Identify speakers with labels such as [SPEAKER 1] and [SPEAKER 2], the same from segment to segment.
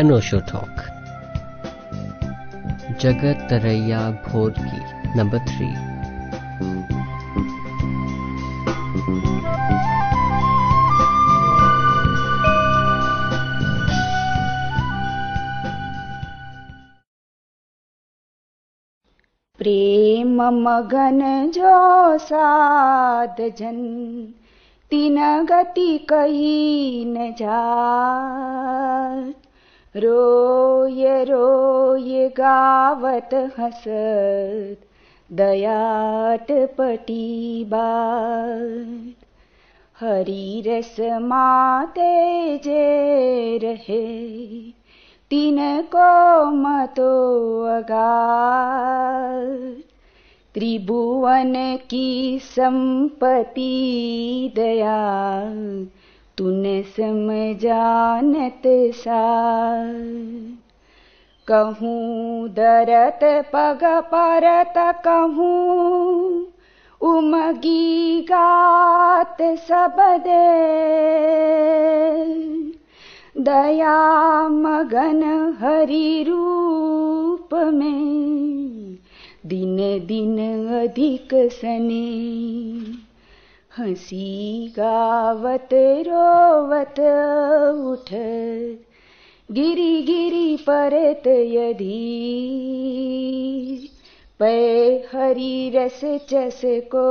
[SPEAKER 1] अनोशो talk जगत तरैया भोर की नंबर थ्री
[SPEAKER 2] प्रेम मगन जो साध जन तीन गति कही न जा रोय रोय गावत हसत दयाट पटी बात। हरी रस माते जे रहे तीन को मतो अगार त्रिभुवन की संपत्ति दया तूने समझानत सार। कहूँ दरत पग परत कहूँ, उमगी गात सब दे। दया मगन हरि रूप में, दिन दिन अधिक सने। हँसी गावत रोवत उठ। गिरी गिरी परत यदि पै हरी रस चस को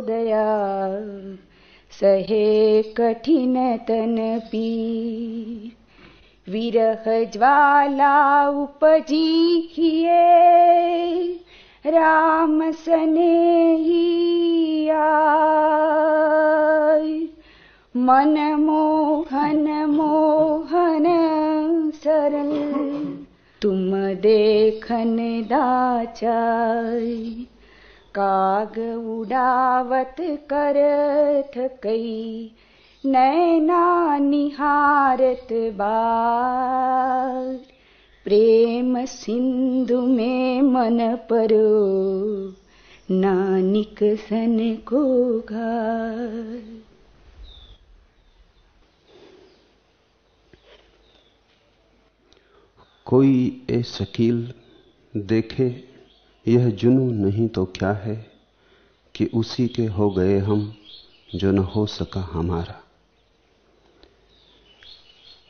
[SPEAKER 2] दया। सहे कठिन तन पी विरह ज्वाला उपजी हिए राम सने ही आय मन मोहन सरल। तुम देखन दाचाई काग उड़ावत करथ नैना निहारत बार प्रेम सिंधु में मन परो नानिक सन को घार
[SPEAKER 3] कोई ए शकील देखे, यह जुनू नहीं तो क्या है कि उसी के हो गए हम जो न हो सका हमारा।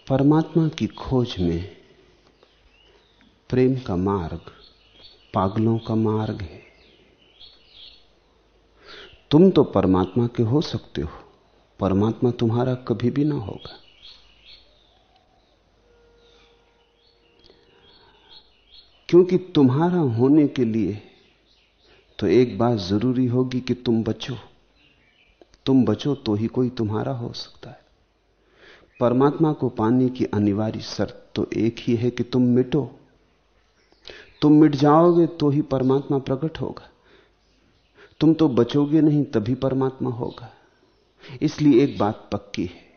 [SPEAKER 3] परमात्मा की खोज में प्रेम का मार्ग पागलों का मार्ग है। तुम तो परमात्मा के हो सकते हो, परमात्मा तुम्हारा कभी भी ना होगा। क्योंकि तुम्हारा होने के लिए तो एक बात ज़रूरी होगी कि तुम बचो। तुम बचो तो ही कोई तुम्हारा हो सकता है। परमात्मा को पाने की अनिवार्य शर्त तो एक ही है कि तुम मिटो। तुम मिट जाओगे तो ही परमात्मा प्रकट होगा। तुम तो बचोगे नहीं तभी परमात्मा होगा। इसलिए एक बात पक्की है।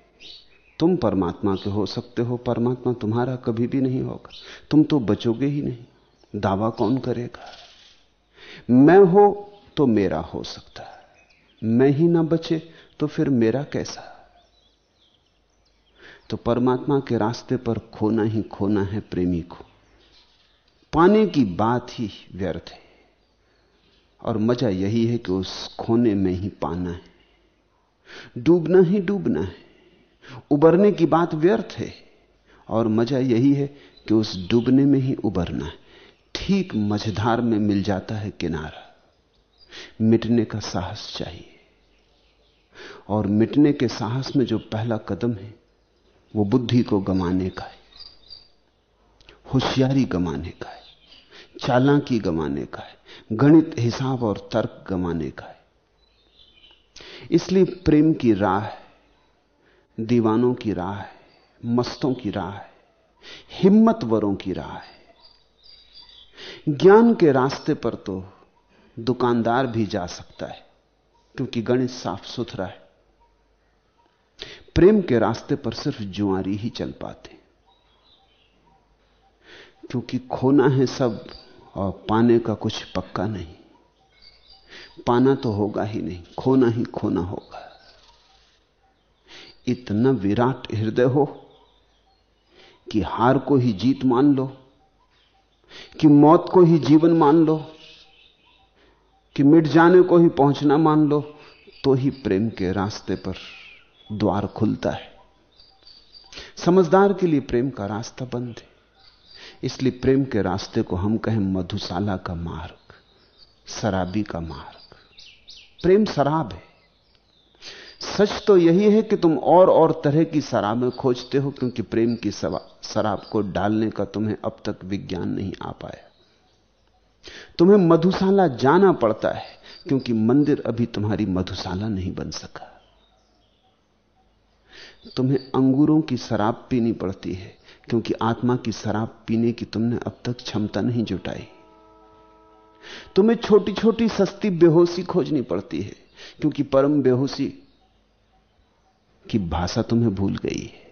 [SPEAKER 3] तुम परमात्मा के हो सकते हो, परमात्मा तुम्हारा कभी भी नहीं होगा। तुम तो बचोगे ही नहीं। दावा कौन करेगा? मैं हो तो मेरा हो सकता है। मैं ही ना बचे तो फिर मेरा कैसा? तो परमात्मा के रास्ते पर खोना ही खोना है प्रेमी को। पाने की बात ही व्यर्थ है। और मज़ा यही है कि उस खोने में ही पाना है। डूबना ही डूबना है। उबरने की बात व्यर्थ है। और मज़ा यही है कि उस डूबने में ही उबरना है। ठीक मझधार में मिल जाता है किनारा। मिटने का साहस चाहिए। और मिटने के साहस में जो पहला कदम है, वो बुद्धि को गमाने का है। होशियारी गमाने का है। चालाकी गमाने का है, गणित हिसाब और तर्क गमाने का है। इसलिए प्रेम की राह दीवानों की राह है, मस्तों की राह है, हिम्मतवरों की राह है। ज्ञान के रास्ते पर तो दुकानदार भी जा सकता है, क्योंकि गणित साफ़ सुथरा है। प्रेम के रास्ते पर सिर्फ़ जुआरी ही चल पाते, क्योंकि खोना है सब और पाने का कुछ पक्का नहीं। पाना तो होगा ही नहीं, खोना ही खोना होगा। इतना विराट हृदय हो कि हार को ही जीत मान लो, कि मौत को ही जीवन मान लो, कि मिट जाने को ही पहुँचना मान लो तो ही प्रेम के रास्ते पर द्वार खुलता है। समझदार के लिए प्रेम का रास्ता बंद है। इसलिए प्रेम के रास्ते को हम कहें मधुशाला का मार्ग, शराबी का मार्ग। प्रेम शराब है। सच तो यही है कि तुम और और तरह की शराबें खोजते हो, क्योंकि प्रेम की शराब को डालने का तुम्हें अब तक विज्ञान नहीं आ पाया। तुम्हें मधुशाला जाना पड़ता है, क्योंकि मंदिर अभी तुम्हारी मधुशाला नहीं बन सका। तुम्हें अंगूरों की शराब पीनी पड़ती है क्योंकि आत्मा की शराब पीने की तुमने अब तक क्षमता नहीं जुटाई। तुम्हें छोटी छोटी सस्ती बेहोशी खोजनी पड़ती है, क्योंकि परम बेहोशी की भाषा तुम्हें भूल गई है।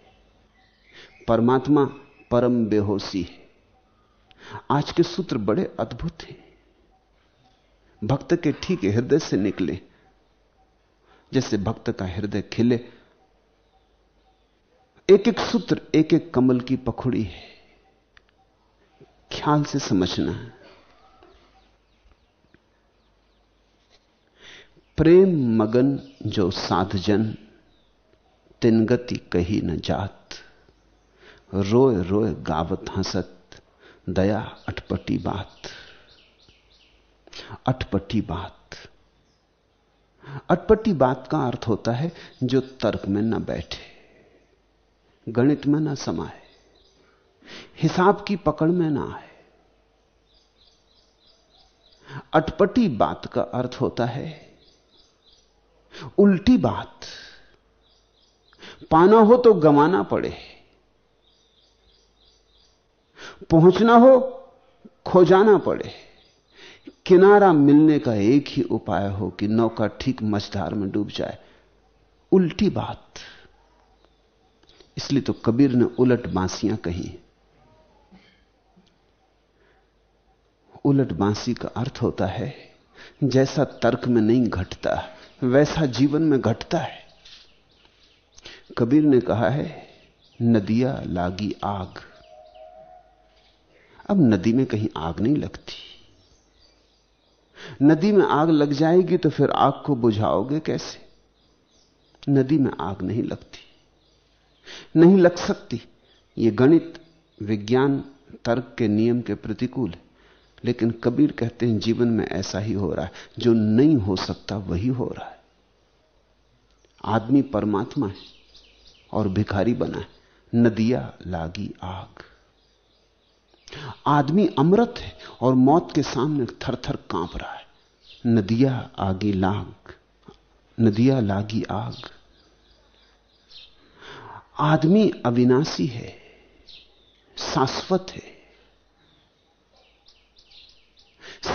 [SPEAKER 3] परमात्मा परम बेहोशी है। आज के सूत्र बड़े अद्भुत हैं। भक्त के ठीक हृदय से निकले, जैसे भक्त का हृदय खिले एक एक सूत्र, एक एक कमल की पखुड़ी है। ख्याल से समझना। है प्रेम मगन जो साधजन तिन गति कही न जात। रोए रोए गावत हंसत, दया अटपटी बात। अटपटी बात। अटपटी बात का अर्थ होता है जो तर्क में न बैठे। गणित में ना समाए हिसाब की पकड़ में ना आए। अटपटी बात का अर्थ होता है, उल्टी बात। पाना हो तो गमाना पड़े, पहुँचना हो खो जाना पड़े। किनारा मिलने का एक ही उपाय हो कि नौका ठीक मझधार में डूब जाए, उल्टी बात। इसलिए तो कबीर ने उलट बांसियाँ कही उलट बांसी का अर्थ होता है, जैसा तर्क में नहीं घटता, वैसा जीवन में घटता है। कबीर ने कहा है, नदिया लागी आग। अब नदी में कहीं आग नहीं लगती। नदी में आग लग जाएगी तो फिर आग को बुझाओगे कैसे? नदी में आग नहीं लगती। नहीं लग सकती। यह गणित, विज्ञान, तर्क के नियम के प्रतिकूल है। लेकिन कबीर कहते हैं, जीवन में ऐसा ही हो रहा है। जो नहीं हो सकता, वही हो रहा है। आदमी परमात्मा है और भिखारी बना है। नदिया लागी आग। आदमी अमृत है और मौत के सामने थर थर काँप रहा है। नदिया आगी लाग, नदिया लागी आग। आदमी अविनाशी है, शाश्वत है।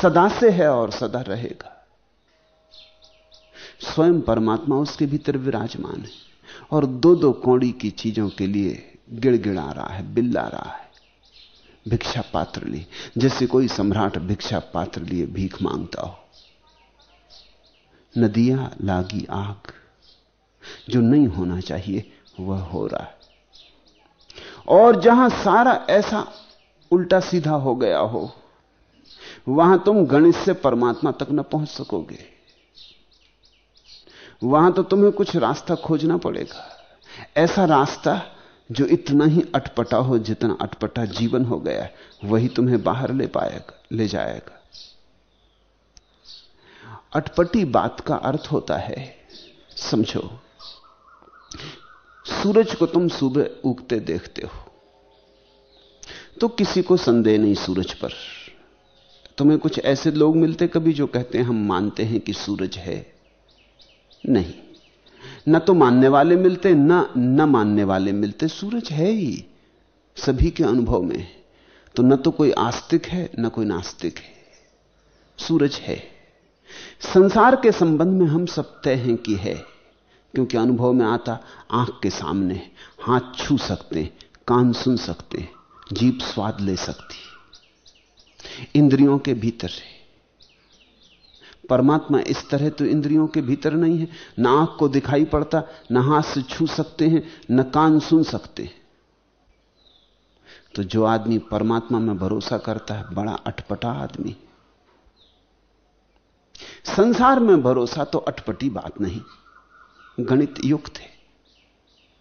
[SPEAKER 3] सदा से है और सदा रहेगा। स्वयं परमात्मा उसके भीतर विराजमान है और दो दो कौड़ी की चीज़ों के लिए गिड़गिड़ा रहा है, बिल्ला रहा है। भिक्षा पात्र लिए, जैसे कोई सम्राट भिक्षा पात्र लिए भीख माँगता हो। नदियाँ, लागी आग, जो नहीं होना चाहिए वह हो रहा है। और जहाँ सारा ऐसा उल्टा सीधा हो गया हो, वहाँ तुम गणित से परमात्मा तक न पहुँच सकोगे। वहाँ तो तुम्हें कुछ रास्ता खोजना पड़ेगा। ऐसा रास्ता जो इतना ही अटपटा हो जितना अटपटा जीवन हो गया, वही तुम्हें बाहर ले पाएगा, ले जाएगा। अटपटी बात का अर्थ होता है, समझो सूरज को तुम सुबह उगते देखते हो। तो किसी को संदेह नहीं सूरज पर। तुम्हें कुछ ऐसे लोग मिलते कभी जो कहते हैं, हम मानते हैं कि सूरज है। नहीं। न तो मानने वाले मिलते, न न मानने वाले मिलते, सूरज है ही। सभी के अनुभव में तो न तो कोई आस्तिक है, न कोई नास्तिक है। सूरज है। संसार के संबंध में हम सब तय हैं कि है। क्योंकि अनुभव में आता, आँख के सामने हाथ छू सकते कान सुन सकते जीप स्वाद ले सकती इंद्रियों के भीतर है। परमात्मा इस तरह तो इंद्रियों के भीतर नहीं है। ना आँख को दिखाई पड़ता, ना हाथ से छू सकते हैं, न कान सुन सकते तो जो आदमी परमात्मा में भरोसा करता है, बड़ा अटपटा आदमी संसार में भरोसा तो अटपटी बात नहीं। गणित युक्त है,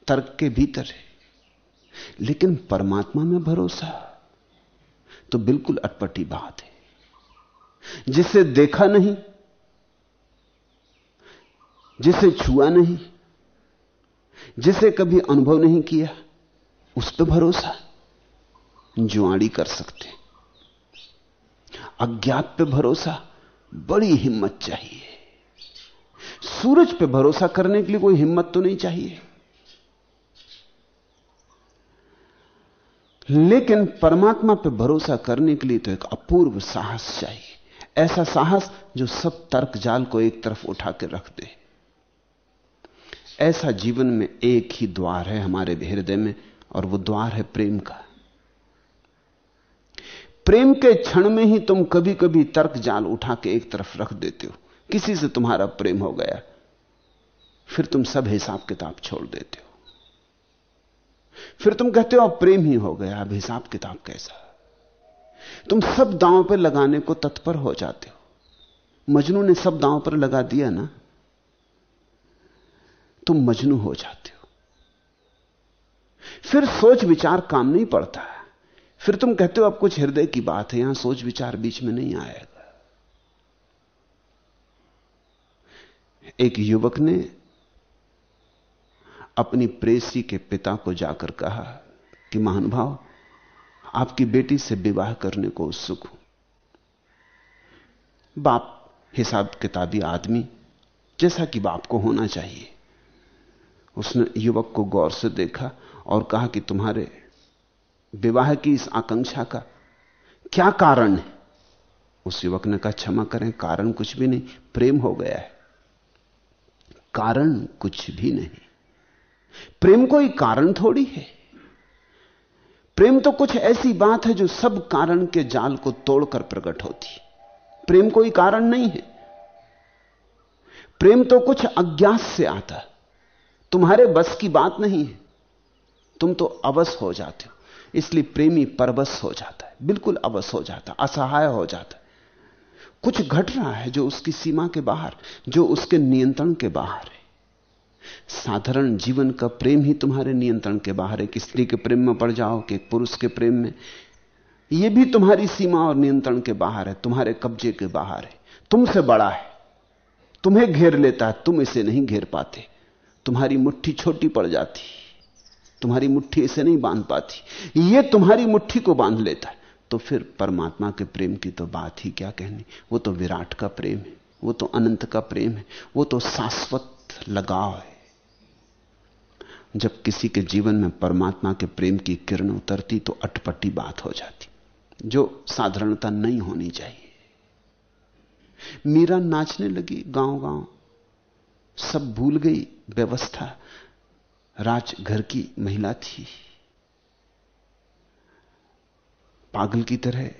[SPEAKER 3] तर्क के भीतर है, लेकिन परमात्मा में भरोसा तो बिल्कुल अटपटी बात है। जिसे देखा नहीं, जिसे छुआ नहीं, जिसे कभी अनुभव नहीं किया, उस पर भरोसा जुआड़ी कर सकते अज्ञात पे भरोसा, बड़ी हिम्मत चाहिए। सूरज पे भरोसा करने के लिए कोई हिम्मत तो नहीं चाहिए। लेकिन परमात्मा पे भरोसा करने के लिए तो एक अपूर्व साहस चाहिए। ऐसा साहस जो सब तर्क जाल को एक तरफ़ उठा के रख दे। ऐसा जीवन में एक ही द्वार है हमारे हृदय में, और वो द्वार है प्रेम का। प्रेम के क्षण में ही तुम कभी कभी तर्क जाल उठा के एक तरफ़ रख देते हो। किसी से तुम्हारा प्रेम हो गया, फिर तुम सब हिसाब किताब छोड़ देते हो। फिर तुम कहते हो, अब प्रेम ही हो गया, अब हिसाब किताब कैसा? तुम सब दांव पर लगाने को तत्पर हो जाते हो। मजनू ने सब दांव पर लगा दिया ना, तुम मजनू हो जाते हो। फिर सोच विचार काम नहीं पड़ता। फिर तुम कहते हो, अब कुछ हृदय की बात है, यहाँ सोच विचार बीच में नहीं आएगा एक युवक ने अपनी प्रेसी के पिता को जाकर कहा कि महानुभाव आपकी बेटी से विवाह करने को उत्सुक हूँ। बाप हिसाब किताबी आदमी, जैसा कि बाप को होना चाहिए। उसने युवक को गौर से देखा और कहा कि, तुम्हारे विवाह की इस आकांक्षा का क्या कारण है? उस युवक ने कहा, क्षमा करें, कारण कुछ भी नहीं, प्रेम हो गया है। कारण कुछ भी नहीं। प्रेम कोई कारण थोड़ी है। प्रेम तो कुछ ऐसी बात है जो सब कारण के जाल को तोड़कर प्रकट होती। प्रेम कोई कारण नहीं है। प्रेम तो कुछ अज्ञात से आता। तुम्हारे बस की बात नहीं है। तुम तो अवस हो जाते हो। इसलिए प्रेमी परवश हो जाता है। बिल्कुल अवस हो जाता, असहाय हो जाता है। कुछ घट रहा है जो उसकी सीमा के बाहर, जो उसके नियंत्रण के बाहर है। साधारण जीवन का प्रेम ही तुम्हारे नियंत्रण के बाहर है। कि स्त्री के प्रेम में पड़ जाओ, कि पुरुष के प्रेम में। यह भी तुम्हारी सीमा और नियंत्रण के बाहर है, तुम्हारे कब्जे के बाहर है। तुमसे बड़ा है। तुम्हें घेर लेता है, तुम इसे नहीं घेर पाते। तुम्हारी मुट्ठी छोटी पड़ जाती। तुम्हारी मुट्ठी इसे नहीं बाँध पाती। यह तुम्हारी मुट्ठी को बाँध लेता है। तो फिर परमात्मा के प्रेम की तो बात ही क्या कहनी? वो तो विराट का प्रेम है, वो तो अनंत का प्रेम है, वो तो शाश्वत लगाव है। जब किसी के जीवन में परमात्मा के प्रेम की किरण उतरती तो अटपटी बात हो जाती, जो साधारणता नहीं होनी चाहिए। मीरा नाचने लगी गाँव गाँव सब भूल गई, व्यवस्था। राज घर की महिला थी। पागल की तरह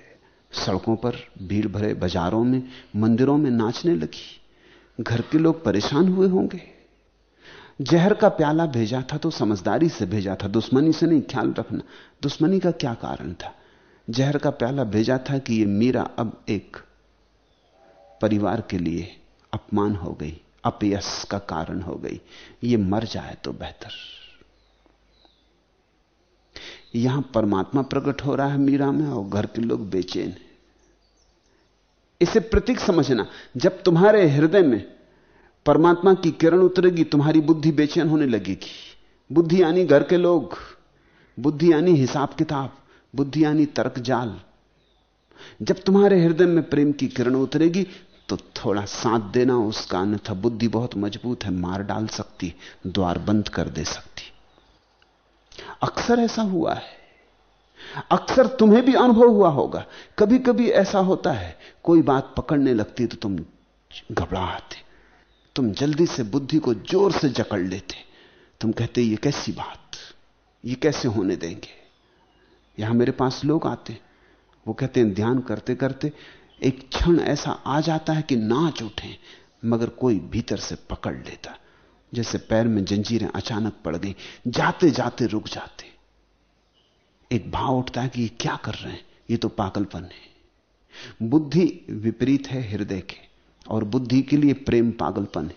[SPEAKER 3] सड़कों पर भीड़ भरे बाजारों में, मंदिरों में नाचने लगी। घर के लोग परेशान हुए होंगे। जहर का प्याला भेजा था तो समझदारी से भेजा था, दुश्मनी से नहीं, ख्याल रखना। दुश्मनी का क्या कारण था? जहर का प्याला भेजा था कि यह मीरा अब एक परिवार के लिए अपमान हो गई, अपयस का कारण हो गई। ये मर जाए तो बेहतर। यहाँ परमात्मा प्रकट हो रहा है मीरा में और घर के लोग बेचैन हैं। इसे प्रतीक समझना, जब तुम्हारे हृदय में परमात्मा की किरण उतरेगी, तुम्हारी बुद्धि बेचैन होने लगेगी। बुद्धि यानी घर के लोग, बुद्धि यानी हिसाब किताब, बुद्धि यानी तर्क जाल। जब तुम्हारे हृदय में प्रेम की किरण उतरेगी तो थोड़ा साथ देना, उसका अन्यथा बुद्धि बहुत मज़बूत है, मार डाल सकती द्वार बंद कर दे सकती अक्सर ऐसा हुआ है। अक्सर तुम्हें भी अनुभव हुआ होगा। कभी कभी ऐसा होता है, कोई बात पकड़ने लगती तो तुम घबराते तुम जल्दी से बुद्धि को ज़ोर से जकड़ लेते। तुम कहते, ये कैसी बात? ये कैसे होने देंगे? यहाँ मेरे पास लोग आते वो कहते हैं, ध्यान करते करते एक क्षण ऐसा आ जाता है कि नाच उठे, मगर कोई भीतर से पकड़ लेता। जैसे पैर में जंजीरें अचानक पड़ गई जाते जाते रुक जाते। एक भाव उठता है कि ये क्या कर रहे हैं? ये तो पागलपन है। बुद्धि विपरीत है हृदय के, और बुद्धि के लिए प्रेम पागलपन है।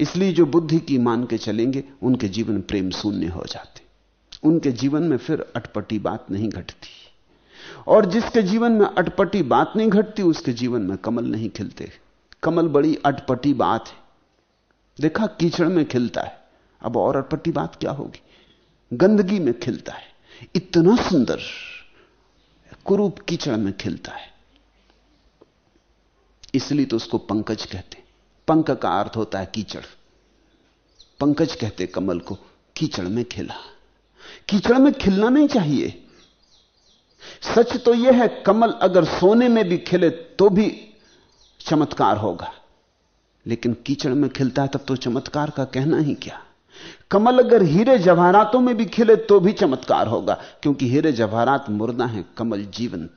[SPEAKER 3] इसलिए जो बुद्धि की मान के चलेंगे, उनके जीवन प्रेम शून्य हो जाते। उनके जीवन में फिर अटपटी बात नहीं घटती। और जिसके जीवन में अटपटी बात नहीं घटती, उसके जीवन में कमल नहीं खिलते। कमल बड़ी अटपटी बात है। देखा कीचड़ में खिलता है। अब और अटपटी बात क्या होगी? गंदगी में खिलता है। इतना सुंदर कुरूप कीचड़ में खिलता है। इसलिए तो उसको पंकज कहते पंक का अर्थ होता है कीचड़। पंकज कहते कमल को, कीचड़ में खिला। कीचड़ में खिलना नहीं चाहिए। सच तो यह है, कमल अगर सोने में भी खिले तो भी चमत्कार होगा। लेकिन कीचड़ में खिलता है, तब तो चमत्कार का कहना ही क्या? कमल अगर हीरे जवाहरातों में भी खिले तो भी चमत्कार होगा, क्योंकि हीरे जवाहरात मुर्दा है, कमल जीवंत।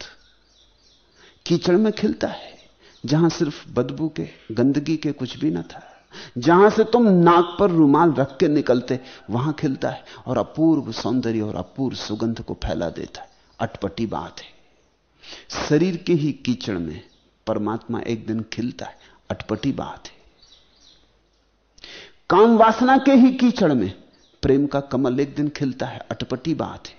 [SPEAKER 3] कीचड़ में खिलता है, जहाँ सिर्फ़ बदबू के, गंदगी के कुछ भी ना था। जहाँ से तुम नाक पर रुमाल रख के निकलते, वहाँ खिलता है, और अपूर्व सौंदर्य और अपूर्व सुगंध को फैला देता है। अटपटी बात है। शरीर के ही कीचड़ में परमात्मा एक दिन खिलता है, अटपटी बात है। काम वासना के ही कीचड़ में प्रेम का कमल एक दिन खिलता है, अटपटी बात है।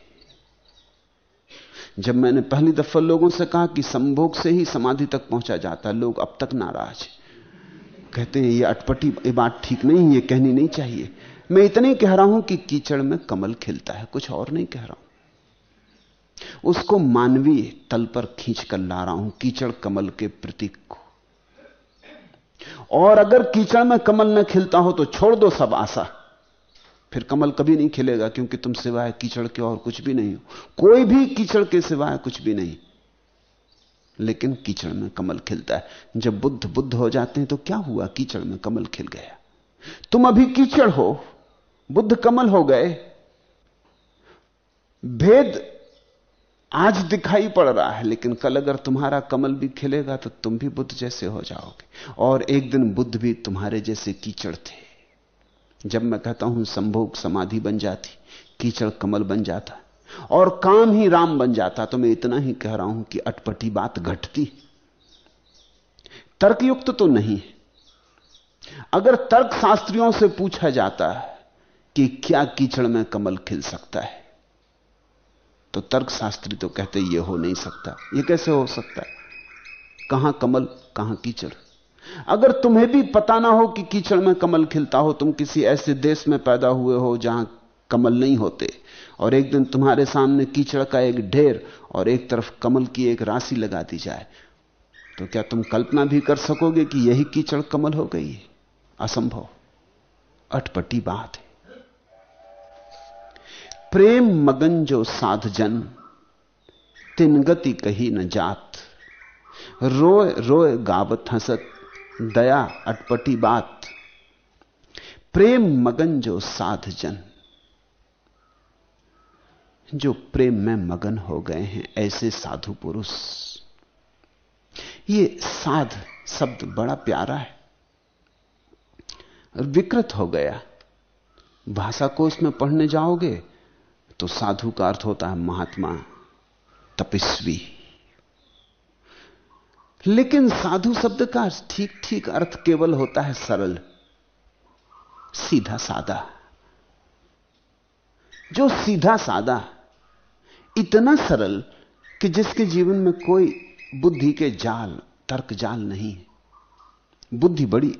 [SPEAKER 3] जब मैंने पहली दफ़ा लोगों से कहा कि संभोग से ही समाधि तक पहुँचा जाता है लोग अब तक नाराज़ कहते हैं, ये अटपटी ये बात ठीक नहीं ये कहनी नहीं चाहिए। मैं इतने कह रहा हूँ कि कीचड़ में कमल खिलता है, कुछ और नहीं कह रहा हूँ। उसको मानवीय तल पर खींच कर ला रहा हूँ, कीचड़ कमल के प्रतीक को। और अगर कीचड़ में कमल न खिलता हो तो छोड़ दो सब आशा। फिर कमल कभी नहीं खिलेगा क्योंकि तुम सिवाय कीचड़ के और कुछ भी नहीं हो। कोई भी कीचड़ के सिवाय कुछ भी नहीं। लेकिन कीचड़ में कमल खिलता है। जब बुद्ध बुद्ध हो जाते हैं तो क्या हुआ? कीचड़ में कमल खिल गया। तुम अभी कीचड़ हो। बुद्ध कमल हो गए। भेद आज दिखाई पड़ रहा है, लेकिन कल अगर तुम्हारा कमल भी खिलेगा तो तुम भी बुद्ध जैसे हो जाओगे। और एक दिन बुद्ध भी तुम्हारे जैसे कीचड़ थे। जब मैं कहता हूँ, संभोग समाधि बन जाती, कीचड़ कमल बन जाता, और काम ही राम बन जाता तो मैं इतना ही कह रहा हूँ कि अटपटी बात घटती। तर्कयुक्त तो नहीं है। अगर तर्क शास्त्रियों से पूछा जाता है कि क्या कीचड़ में कमल खिल सकता है तो तर्क शास्त्री तो कहते ये हो नहीं सकता। ये कैसे हो सकता कहाँ कमल, कहाँ कीचड़? अगर तुम्हें भी पता ना हो कि कीचड़ में कमल खिलता हो, तुम किसी ऐसे देश में पैदा हुए हो जहाँ कमल नहीं होते, और एक दिन तुम्हारे सामने कीचड़ का एक ढेर और एक तरफ़ कमल की एक राशि लगा दी जाए तो क्या तुम कल्पना भी कर सकोगे कि यही कीचड़ कमल हो गई? असंभव। अटपटी बात है। प्रेम मगन जो साध जन तिन गति कही न जात। रोए रोए गावत हंसत, दया अटपटी बात। प्रेम मगन जो साध जन जो प्रेम में मगन हो गए हैं, ऐसे साधु पुरुष। ये साध शब्द बड़ा प्यारा है। विकृत हो गया। भाषा कोश में पढ़ने जाओगे तो साधु का अर्थ होता है महात्मा तपस्वी। लेकिन साधु शब्द का ठीक ठीक अर्थ केवल होता है सरल, सीधा सादा जो सीधा सादा इतना सरल कि जिसके जीवन में कोई बुद्धि के जाल, तर्क जाल नहीं। है बुद्धि बड़ी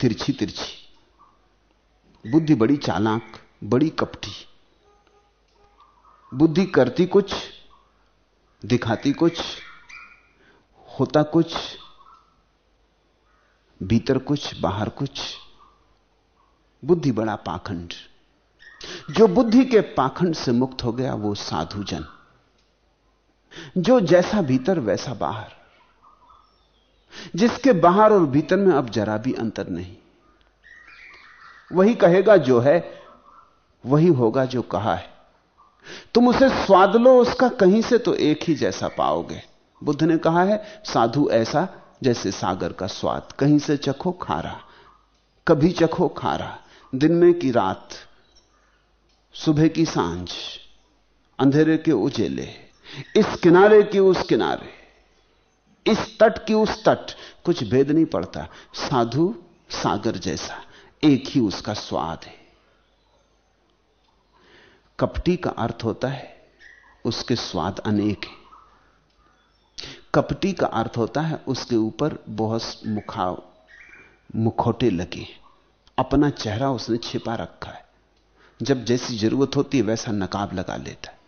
[SPEAKER 3] तिरछी तिरछी बुद्धि बड़ी चालाक, बड़ी कपटी। बुद्धि करती कुछ, दिखाती कुछ, होता कुछ, भीतर कुछ, बाहर कुछ। बुद्धि बड़ा पाखंड। जो बुद्धि के पाखंड से मुक्त हो गया, वो साधु जन जो जैसा भीतर, वैसा बाहर। जिसके बाहर और भीतर में अब जरा भी अंतर नहीं। वही कहेगा जो है, वही होगा जो कहा है। तुम उसे स्वाद लो, उसका कहीं से तो एक ही जैसा पाओगे। बुद्ध ने कहा है, साधु ऐसा जैसे सागर का स्वाद, कहीं से चखो खारा, कभी चखो खारा। दिन में की रात, सुबह की साँझ, अंधेरे के उजेले, इस किनारे की उस किनारे, इस तट की उस तट, कुछ भेद नहीं पड़ता। साधु सागर जैसा, एक ही उसका स्वाद है। कपटी का अर्थ होता है, उसके स्वाद अनेक है। कपटी का अर्थ होता है, उसके ऊपर बहुत मुखाव, मुखोटे लगे अपना चेहरा उसने छिपा रखा है। जब जैसी ज़रूरत होती है, वैसा नकाब लगा लेता है।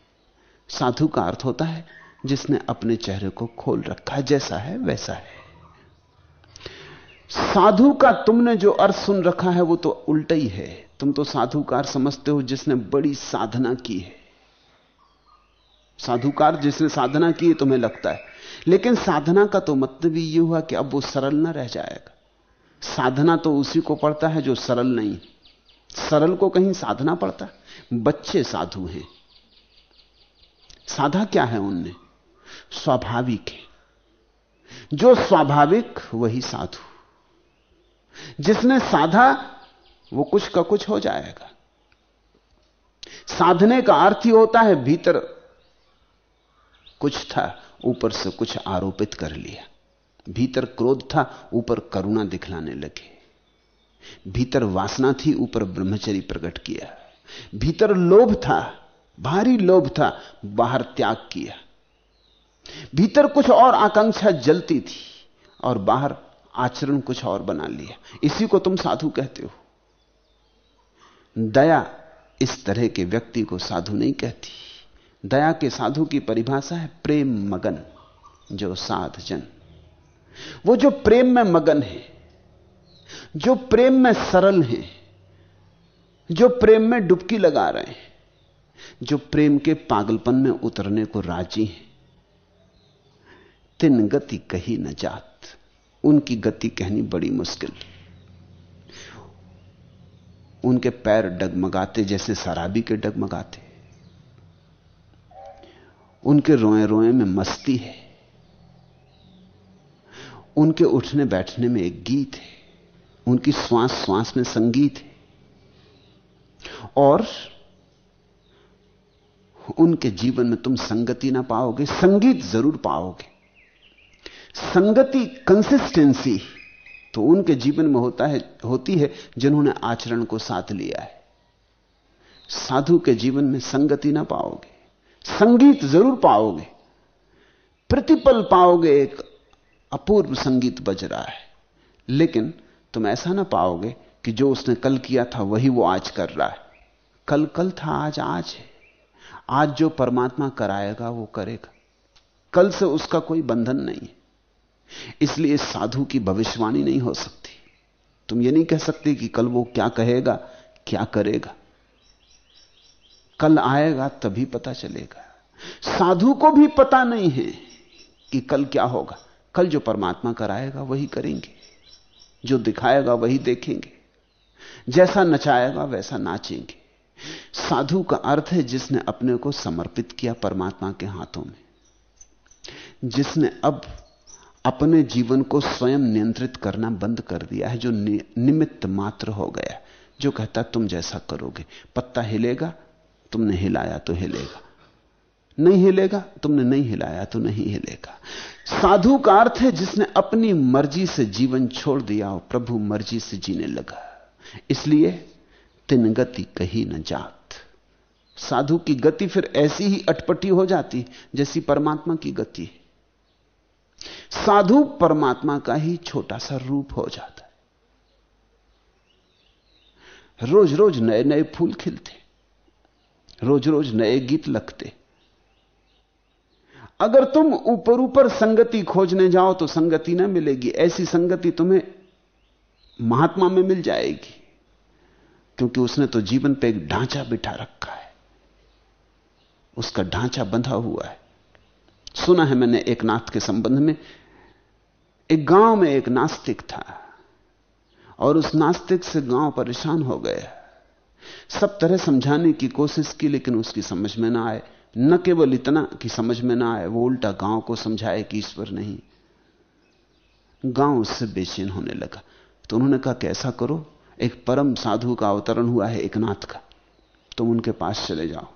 [SPEAKER 3] साधु का अर्थ होता है, जिसने अपने चेहरे को खोल रखा है, जैसा है, वैसा है। साधु का तुमने जो अर्थ सुन रखा है, वो तो उल्टा ही है। तुम तो साधुकार समझते हो जिसने बड़ी साधना की है। साधुकार जिसने साधना की है, तुम्हें लगता है। लेकिन साधना का तो मतलब ही यह हुआ कि अब वो सरल ना रह जाएगा। साधना तो उसी को पड़ता है जो सरल नहीं सरल को कहीं साधना पड़ता बच्चे साधु हैं। साधा क्या है उनने स्वाभाविक है। जो स्वाभाविक, वही साधु। जिसने साधा वो कुछ का कुछ हो जाएगा। साधने का अर्थ ही होता है भीतर कुछ था, ऊपर से कुछ आरोपित कर लिया। भीतर क्रोध था, ऊपर करुणा दिखलाने लगे। भीतर वासना थी, ऊपर ब्रह्मचरी प्रकट किया। भीतर लोभ था, भारी लोभ था, बाहर त्याग किया। भीतर कुछ और आकांक्षा जलती थी और बाहर आचरण कुछ और बना लिया। इसी को तुम साधु कहते हो। दया इस तरह के व्यक्ति को साधु नहीं कहती। दया के साधु की परिभाषा है प्रेम मगन, जो साध जन। वो जो प्रेम में मगन है, जो प्रेम में सरल है, जो प्रेम में डुबकी लगा रहे हैं, जो प्रेम के पागलपन में उतरने को राज़ी हैं। तिन गति कही न जात, उनकी गति कहनी बड़ी मुश्किल। उनके पैर डगमगाते जैसे शराबी के डगमगाते। उनके रोए रोए में मस्ती है। उनके उठने बैठने में एक गीत है। उनकी श्वास श्वास में संगीत है। और उनके जीवन में तुम संगति ना पाओगे, संगीत ज़रूर पाओगे। संगति कंसिस्टेंसी तो उनके जीवन में होता है, होती है जिन्होंने आचरण को साथ लिया है। साधु के जीवन में संगति ना पाओगे, संगीत ज़रूर पाओगे, प्रतिपल पाओगे, एक अपूर्व संगीत बज रहा है। लेकिन तुम ऐसा ना पाओगे कि जो उसने कल किया था, वही वो आज कर रहा है। कल कल था, आज आज है। आज जो परमात्मा कराएगा, वो करेगा। कल से उसका कोई बंधन नहीं इसलिए साधु की भविष्यवाणी नहीं हो सकती। तुम ये नहीं कह सकते कि कल वो क्या कहेगा, क्या करेगा। कल आएगा तभी पता चलेगा। साधु को भी पता नहीं है कि कल क्या होगा। कल जो परमात्मा कराएगा वही करेंगे। जो दिखाएगा वही देखेंगे। जैसा नचाएगा वैसा नाचेंगे। साधु का अर्थ है जिसने अपने को समर्पित किया परमात्मा के हाथों में। जिसने अब अपने जीवन को स्वयं नियंत्रित करना बंद कर दिया है जो नि, निमित्त मात्र हो गया जो कहता तुम जैसा करोगे। पत्ता हिलेगा तुमने हिलाया तो हिलेगा। नहीं हिलेगा तुमने नहीं हिलाया तो नहीं हिलेगा। साधु का अर्थ है जिसने अपनी मर्ज़ी से जीवन छोड़ दिया और प्रभु मर्ज़ी से जीने लगा। इसलिए तिन गति कही न जात। साधु की गति फिर ऐसी ही अटपटी हो जाती जैसी परमात्मा की गति है। साधु परमात्मा का ही छोटा सा रूप हो जाता है। रोज रोज नए नए फूल खिलते रोज रोज नए गीत लगते। अगर तुम ऊपर ऊपर संगति खोजने जाओ तो संगति ना मिलेगी, ऐसी संगति तुम्हें महात्मा में मिल जाएगी, क्योंकि उसने तो जीवन पे एक ढांचा बिठा रखा है। उसका ढांचा बंधा हुआ है। सुना है मैंने एक नाथ के संबंध में, एक गाँव में एक नास्तिक था और उस नास्तिक से गाँव परेशान हो गया। सब तरह समझाने की कोशिश की, लेकिन उसकी समझ में ना आए। न केवल इतना कि समझ में ना आए, वो उल्टा गाँव को समझाए कि ईश्वर नहीं। गाँव उससे बेचैन होने लगा। तो उन्होंने कहा कैसा करो, एक परम साधु का अवतरण हुआ है एक नाथ का। तुम उनके पास चले जाओ।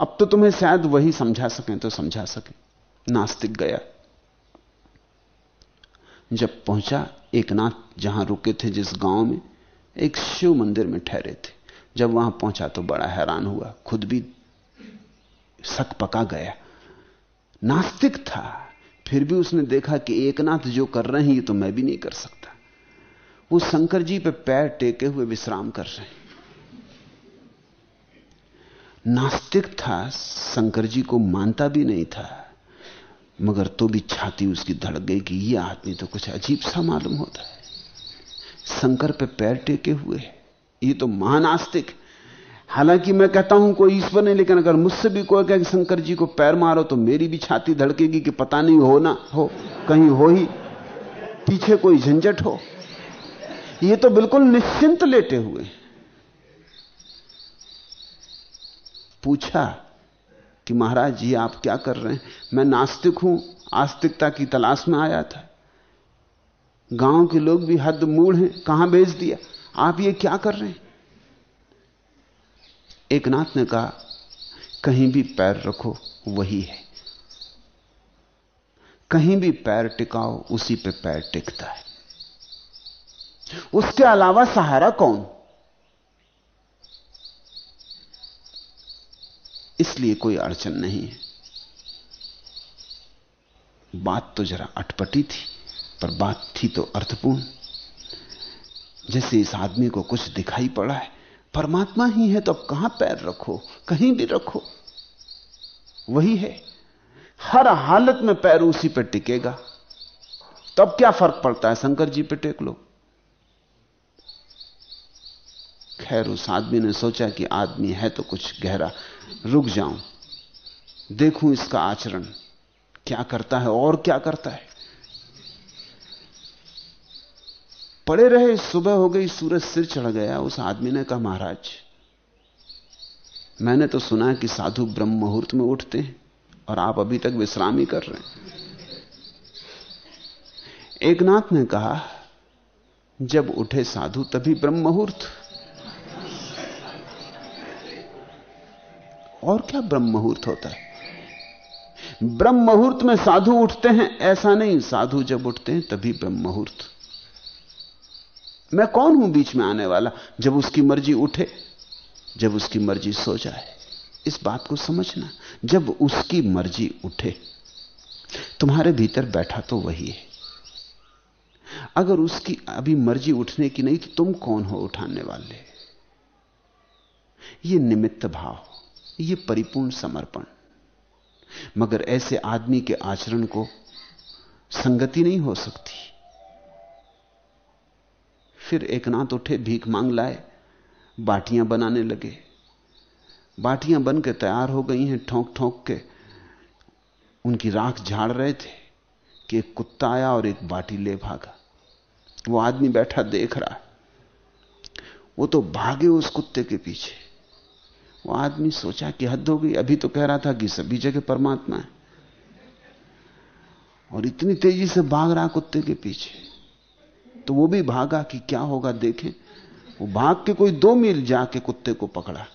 [SPEAKER 3] अब तो तुम्हें शायद वही समझा सकें तो समझा सकें। नास्तिक गया। जब पहुँचा, एक नाथ जहाँ रुके थे जिस गाँव में, एक शिव मंदिर में ठहरे थे। जब वहाँ पहुँचा तो बड़ा हैरान हुआ। खुद भी सक पका गया। नास्तिक था। फिर भी उसने देखा कि एक नाथ जो कर रहे हैं, ये तो मैं भी नहीं कर सकता। वो शंकर जी पे पैर टेके हुए विश्राम कर रहे हैं। नास्तिक था, शंकर जी को मानता भी नहीं था। मगर तो भी छाती उसकी धड़क गई कि यह आदमी तो कुछ अजीब सा मालूम होता है। शंकर पे पैर टेके हुए ये तो महानास्तिक हालाँकि मैं कहता हूँ, कोई ईश्वर नहीं, लेकिन अगर मुझसे भी कोई कहे शंकर जी को पैर मारो तो मेरी भी छाती धड़केगी कि पता नहीं हो ना हो, कहीं हो ही, पीछे कोई झंझट हो। ये तो बिल्कुल निश्चिंत लेटे हुए पूछा कि महाराज जी, आप क्या कर रहे हैं? मैं नास्तिक हूँ। आस्तिकता की तलाश में आया था। गाँव के लोग भी हद मूड हैं। कहाँ भेज दिया? आप ये क्या कर रहे हैं? एक नाथ ने कहा, कहीं भी पैर रखो, वही है। कहीं भी पैर टिकाओ, उसी पे पैर टिकता है। उसके अलावा सहारा कौन? इसलिए कोई अड़चन नहीं है। बात तो जरा अटपटी थी, पर बात थी तो अर्थपूर्ण। जैसे इस आदमी को कुछ दिखाई पड़ा है, परमात्मा ही है तो अब कहाँ पैर रखो, कहीं भी रखो। वही है, हर हालत में पैर उसी पर टिकेगा। तो अब क्या फ़र्क पड़ता है, शंकर जी पे टेक लो। खैर, उस आदमी ने सोचा कि आदमी है तो कुछ गहरा। रुक जाऊँ। देखूँ इसका आचरण। क्या करता है और क्या करता है? पड़े रहे, सुबह हो गई, सूरज सिर चढ़ गया। उस आदमी ने कहा, महाराज, मैंने तो सुना कि साधु ब्रह्म मुहूर्त में उठते हैं और आप अभी तक विश्राम ही कर रहे हैं। एक नाथ ने कहा, जब उठे साधु, तभी ब्रह्म मुहूर्त। और क्या ब्रह्म मुहूर्त होता है? ब्रह्म मुहूर्त में साधु उठते हैं, ऐसा नहीं, साधु जब उठते हैं, तभी ब्रह्म मुहूर्त। मैं कौन हूँ बीच में आने वाला? जब उसकी मर्ज़ी उठे, जब उसकी मर्ज़ी सो जाए। इस बात को समझना, जब उसकी मर्ज़ी उठे। तुम्हारे भीतर बैठा तो वही है। अगर उसकी अभी मर्ज़ी उठने की नहीं तो तुम कौन हो उठाने वाले? ये निमित्त भाव। ये परिपूर्ण समर्पण। मगर ऐसे आदमी के आचरण को संगति नहीं हो सकती। फिर एक नाथ उठे, भीख मांग लाए, बाटियाँ बनाने लगे। बाटियाँ बन के तैयार हो गई हैं ठोंक ठोंक के। उनकी राख झाड़ रहे थे कि एक कुत्ता आया और एक बाटी ले भागा। वो आदमी बैठा देख रहा वो तो भागे उस कुत्ते के पीछे। वो आदमी सोचा कि हद हो गई, अभी तो कह रहा था कि सभी जगह परमात्मा है। और इतनी तेज़ी से भाग रहा कुत्ते के पीछे। तो वो भी भागा कि क्या होगा, देखें। वो भाग के कोई दो मील जाके कुत्ते को पकड़ा।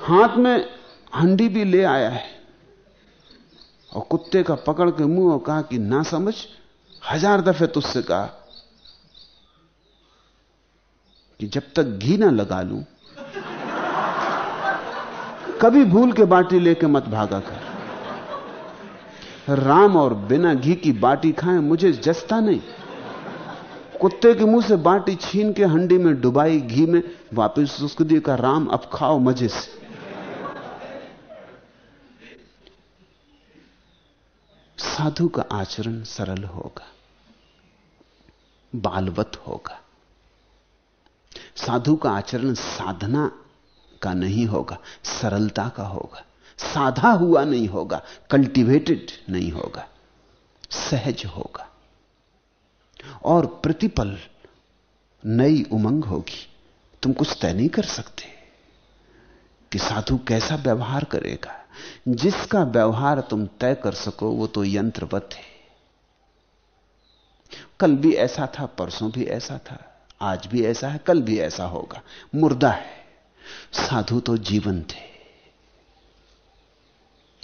[SPEAKER 3] हाथ में हंडी भी ले आया है। और कुत्ते का पकड़ के मुँह और कहा कि ना समझ, हज़ार दफे तुझसे कहा कि जब तक घी ना लगा लूँ, कभी भूल के बाटी लेके मत भागा कर। राम और बिना घी की बाटी खाएँ, मुझे जसता नहीं। कुत्ते के मुँह से बाटी छीन के हंडी में डुबाई घी में वापस उसको दिए का, राम, अब खाओ मज़े से। साधु का आचरण सरल होगा, बालवत होगा। साधु का आचरण साधना का नहीं होगा, सरलता का होगा, साधा हुआ नहीं होगा कल्टीवेटेड नहीं होगा, सहज होगा। और प्रतिपल नई उमंग होगी। तुम कुछ तय नहीं कर सकते कि साधु कैसा व्यवहार करेगा। जिसका व्यवहार तुम तय कर सको, वो तो यंत्रवत है। कल भी ऐसा था, परसों भी ऐसा था। आज भी ऐसा है, कल भी ऐसा होगा। मुर्दा है। साधु तो जीवन थे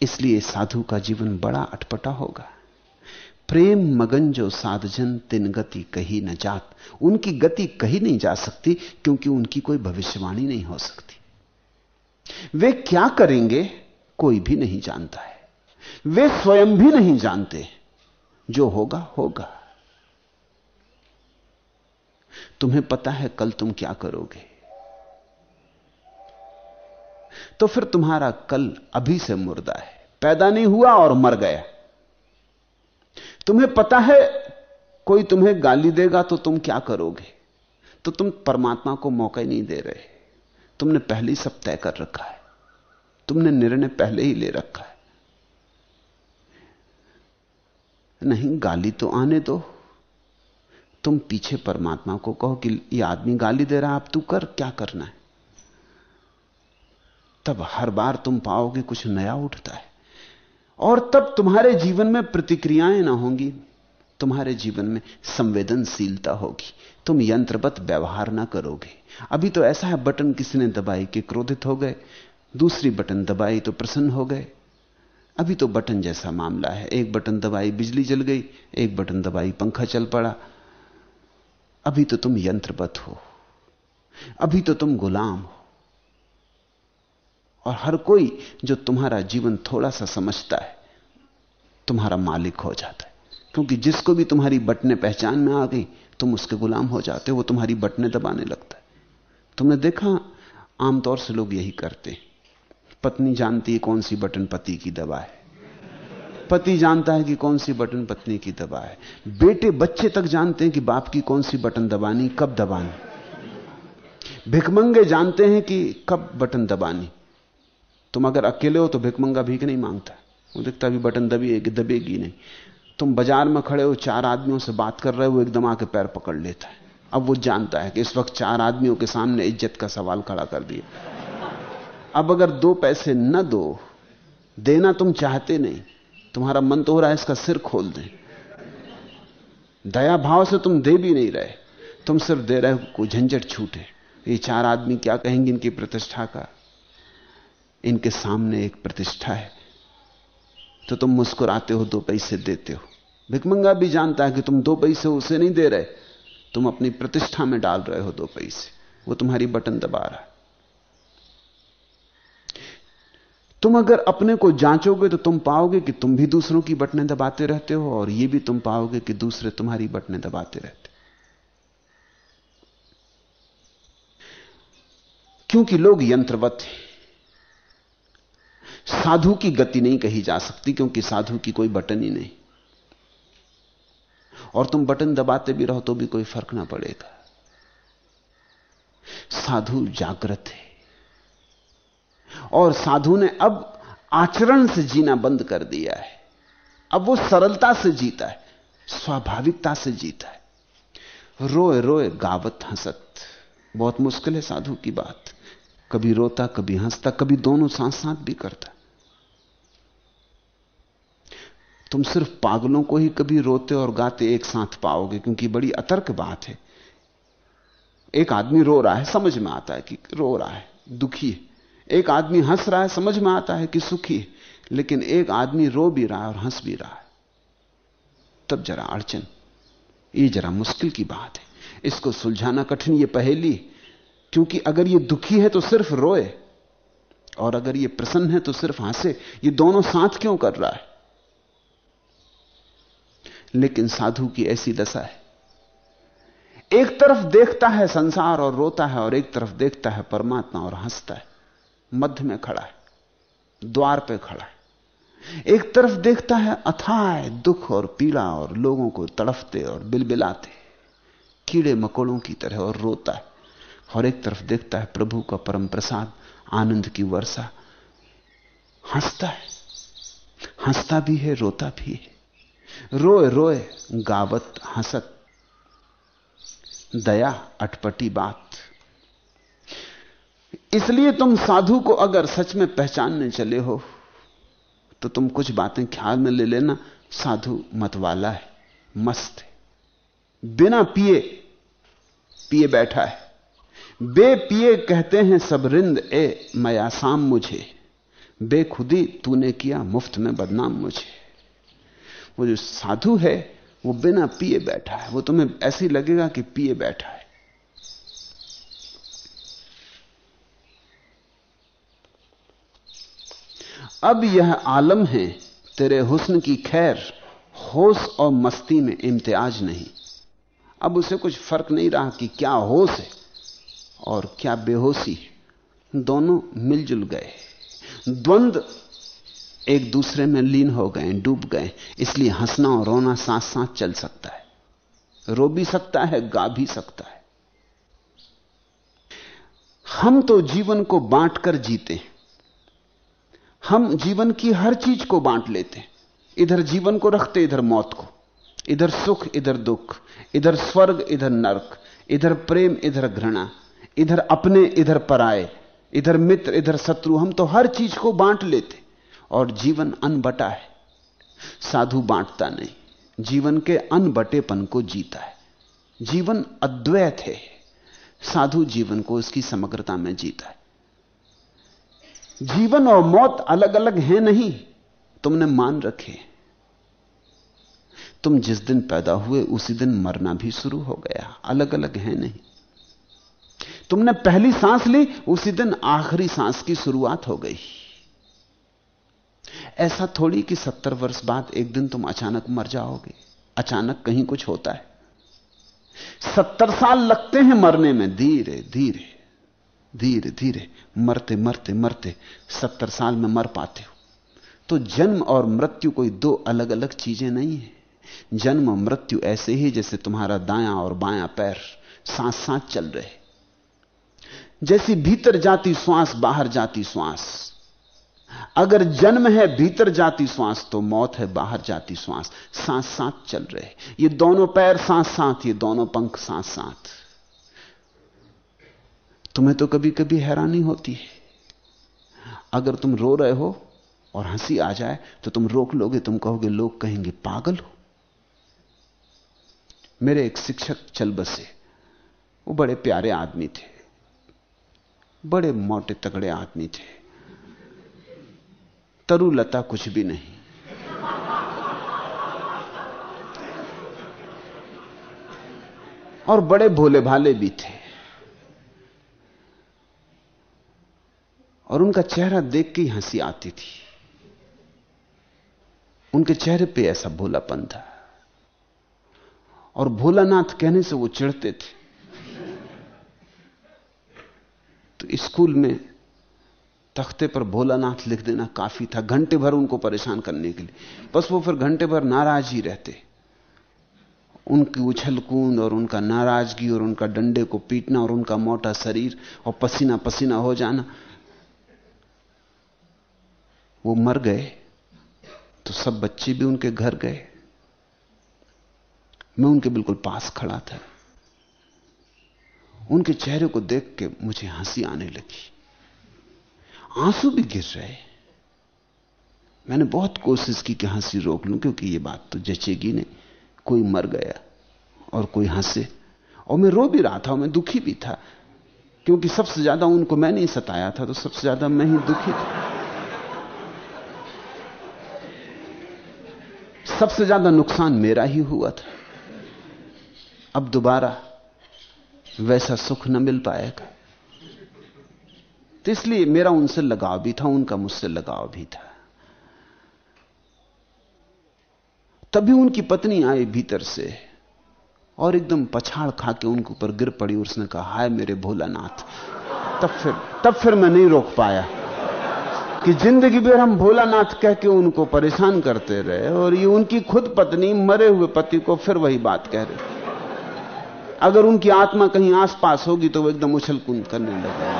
[SPEAKER 3] इसलिए साधु का जीवन बड़ा अटपटा होगा। प्रेम मगन जो साधजन तिन गति कही न जात। उनकी गति कही नहीं जा सकती, क्योंकि उनकी कोई भविष्यवाणी नहीं हो सकती। वे क्या करेंगे, कोई भी नहीं जानता है। वे स्वयं भी नहीं जानते। जो होगा होगा। तुम्हें पता है कल तुम क्या करोगे। तो फिर तुम्हारा कल अभी से मुर्दा है। पैदा नहीं हुआ और मर गया। तुम्हें पता है कोई तुम्हें गाली देगा तो तुम क्या करोगे? तो तुम परमात्मा को मौका ही नहीं दे रहे। तुमने पहले ही सब तय कर रखा है। तुमने निर्णय पहले ही ले रखा है। नहीं, गाली तो आने दो। तुम पीछे परमात्मा को कहो कि ये आदमी गाली दे रहा अब तू कर, क्या करना है? तब हर बार तुम पाओगे कुछ नया उठता है। और तब तुम्हारे जीवन में प्रतिक्रियाएँ ना होंगी, तुम्हारे जीवन में संवेदनशीलता होगी, तुम यंत्रवत व्यवहार ना करोगे। अभी तो ऐसा है, बटन किसी ने दबाई कि क्रोधित हो गए, दूसरी बटन दबाई तो प्रसन्न हो गए। अभी तो बटन जैसा मामला है, एक बटन दबाई बिजली जल गई, एक बटन दबाई पंखा चल पड़ा अभी तो तुम यंत्रवत हो। अभी तो तुम गुलाम हो। और हर कोई जो तुम्हारा जीवन थोड़ा सा समझता है, तुम्हारा मालिक हो जाता है। क्योंकि जिसको भी तुम्हारी बटने पहचान में आ गई, तुम उसके गुलाम हो जाते हो, वो तुम्हारी बटने दबाने लगता है। तुमने देखा, आमतौर से लोग यही करते हैं। पत्नी जानती है कौन सी बटन पति की दबा है। पति जानता है कि कौन सी बटन पत्नी की दबा है बेटे बच्चे तक जानते हैं कि बाप की कौन सी बटन दबानी, कब दबानी। भिकमंगे जानते हैं कि कब बटन दबानी। तुम अगर अकेले हो तो भिकमंगा भीख नहीं माँगता। वो देखता भी बटन दबी दबेगी नहीं। तुम बाज़ार में खड़े हो, चार आदमियों से बात कर रहे हो एकदम आके पैर पकड़ लेता है। अब वो जानता है कि इस वक्त चार आदमियों के सामने इज़्ज़त का सवाल खड़ा कर दिया। अब अगर दो पैसे न दो, देना तुम चाहते नहीं तुम्हारा मन तो हो रहा है इसका सिर खोल दें। दया भाव से तुम दे भी नहीं रहे। तुम सिर्फ़ दे रहे हो कोई झंझट छूटे। ये चार आदमी क्या कहेंगे इनकी प्रतिष्ठा का? इनके सामने एक प्रतिष्ठा है। तो तुम मुस्कुराते हो, दो पैसे देते हो। भिकमंगा भी जानता है कि तुम दो पैसे उसे नहीं दे रहे। तुम अपनी प्रतिष्ठा में डाल रहे हो दो पैसे। वो तुम्हारी बटन दबा रहा है। तुम अगर अपने को जांचोगे तो तुम पाओगे कि तुम भी दूसरों की बटने दबाते रहते हो, और यह भी तुम पाओगे कि दूसरे तुम्हारी बटने दबाते रहते। क्योंकि लोग यंत्रवत हैं। साधु की गति नहीं कही जा सकती, क्योंकि साधु की कोई बटन ही नहीं। और तुम बटन दबाते भी रहो तो भी कोई फ़र्क ना पड़ेगा। साधु जागृत है। और साधु ने अब आचरण से जीना बंद कर दिया है। अब वो सरलता से जीता है, स्वाभाविकता से जीता है। रोए रोए, गावत हंसत। बहुत मुश्किल है साधु की बात। कभी रोता, कभी हंसता, कभी दोनों साथ साथ भी करता। तुम सिर्फ़ पागलों को ही कभी रोते और गाते एक साथ पाओगे, क्योंकि बड़ी अतर्क बात है। एक आदमी रो रहा है, समझ में आता है कि रो रहा है, दुखी है। एक आदमी हंस रहा है, समझ में आता है कि सुखी है, लेकिन एक आदमी रो भी रहा है और हंस भी रहा है। तब जरा अड़चन। ये जरा मुश्किल की बात है। इसको सुलझाना कठिन, ये पहेली। क्योंकि अगर ये दुखी है तो सिर्फ़ रोए, और अगर ये प्रसन्न है तो सिर्फ़ हंसे। ये दोनों साथ क्यों कर रहा है? लेकिन साधु की ऐसी दशा है। एक तरफ़ देखता है संसार और रोता है, और एक तरफ़ देखता है परमात्मा और हंसता है। मध्य में खड़ा है, द्वार पे खड़ा है। एक तरफ़ देखता है अथाय दुख और पीड़ा और लोगों को तड़फते और बिलबिलाते, कीड़े मकोड़ों की तरह और रोता है। और एक तरफ़ देखता है प्रभु का परम प्रसाद, आनंद की वर्षा। हंसता है, हंसता भी है, रोता भी है। रोए रोए, गावत, हंसत, दया, अटपटी बात। इसलिए तुम साधु को अगर सच में पहचानने चले हो तो तुम कुछ बातें ख्याल में ले लेना। साधु मतवाला है, मस्त है। बिना पिए पिए बैठा है। बे पिए कहते हैं सब रिंद, ए मयासाम मुझे। बेखुदी तूने किया मुफ़्त में बदनाम मुझे। वो जो साधु है, वो बिना पिए बैठा है। वो तुम्हें ऐसी लगेगा कि पिए बैठा है। अब यह आलम है, तेरे हुस्न की खैर, होश और मस्ती में इम्तियाज़ नहीं। अब उसे कुछ फ़र्क नहीं रहा कि क्या होश है और क्या बेहोशी दोनों मिलजुल गए। द्वंद्व एक दूसरे में लीन हो गए, डूब गए। इसलिए हंसना और रोना साथ साथ चल सकता है। रो भी सकता है, गा भी सकता है। हम तो जीवन को बांटकर जीते हम जीवन की हर चीज़ को बांट लेते हैं। इधर जीवन को रखते, इधर मौत को। इधर सुख, इधर दुख। इधर स्वर्ग, इधर नरक। इधर प्रेम, इधर घृणा। इधर अपने, इधर पराए। इधर मित्र, इधर शत्रु। हम तो हर चीज़ को बांट लेते और जीवन अनबटा है। साधु बांटता नहीं। जीवन के अनबटेपन को जीता है। जीवन अद्वैत है। साधु जीवन को इसकी समग्रता में जीता है। जीवन और मौत अलग अलग है नहीं। तुमने मान रखे। तुम जिस दिन पैदा हुए, उसी दिन मरना भी शुरू हो गया। अलग अलग है नहीं। तुमने पहली सांस ली, उसी दिन आखिरी सांस की शुरुआत हो गई। ऐसा थोड़ी कि सत्तर वर्ष बाद एक दिन तुम अचानक मर जाओगे। अचानक कहीं कुछ होता है। सत्तर साल लगते हैं मरने में, धीरे धीरे। धीरे धीरे, मरते मरते मरते सत्तर साल में मर पाते हो। तो जन्म और मृत्यु कोई दो अलग अलग चीज़ें नहीं है। जन्म मृत्यु ऐसे ही जैसे तुम्हारा दायां और बायां पैर साथ साथ चल रहे जैसी भीतर जाती श्वास, बाहर जाती श्वास। अगर जन्म है, भीतर जाती श्वास तो मौत है, बाहर जाती श्वास। साथ साथ चल रहे ये दोनों पैर साथ साथ ये दोनों पंख साथ साथ तुम्हें तो कभी कभी हैरानी होती है। अगर तुम रो रहे हो और हँसी आ जाए तो तुम रोक लोगे, तुम कहोगे, लोग कहेंगे, पागल हो। मेरे एक शिक्षक चल बसे वो बड़े प्यारे आदमी थे। बड़े मोटे तगड़े आदमी थे। तरुलता कुछ भी नहीं। और बड़े भोले भाले भी थे। और उनका चेहरा देख के हँसी आती थी। उनके चेहरे पे ऐसा भोलापन था। और भोलानाथ कहने से वो चिढ़ते थे। तो स्कूल में तख्ते पर भोलानाथ लिख देना काफ़ी था, घंटे भर उनको परेशान करने के लिए। बस वो फिर घंटे भर नाराज़ ही रहते। उनकी उछल कूद और उनका नाराज़गी और उनका डंडे को पीटना और उनका मोटा शरीर और पसीना पसीना हो जाना वो मर गए तो सब बच्चे भी उनके घर गए। मैं उनके बिल्कुल पास खड़ा था। उनके चेहरे को देख के मुझे हँसी आने लगी। आँसू भी गिर रहे। मैंने बहुत कोशिश की कि हँसी रोक लूँ, क्योंकि ये बात तो जचेगी नहीं। कोई मर गया और कोई हंसे। और मैं रो भी रहा था और मैं दुखी भी था, क्योंकि सबसे ज़्यादा उनको मैं नहीं सताया था तो सबसे ज़्यादा मैं ही दुखी था। सबसे ज़्यादा नुकसान मेरा ही हुआ था। अब दोबारा वैसा सुख न मिल पाएगा। तो इसलिए मेरा उनसे लगाव भी था, उनका मुझसे लगाव भी था। तभी उनकी पत्नी आई भीतर से और एकदम पछाड़ खा के उनके ऊपर गिर पड़ी, उसने कहा, हाय मेरे भोलानाथ, तब फिर तब फिर मैं नहीं रोक पाया। कि ज़िंदगी भर हम भोलानाथ कह के उनको परेशान करते रहे और ये उनकी खुद पत्नी मरे हुए पति को फिर वही बात कह रही अगर उनकी आत्मा कहीं आसपास होगी तो वो एकदम उछल कूद करने लगे।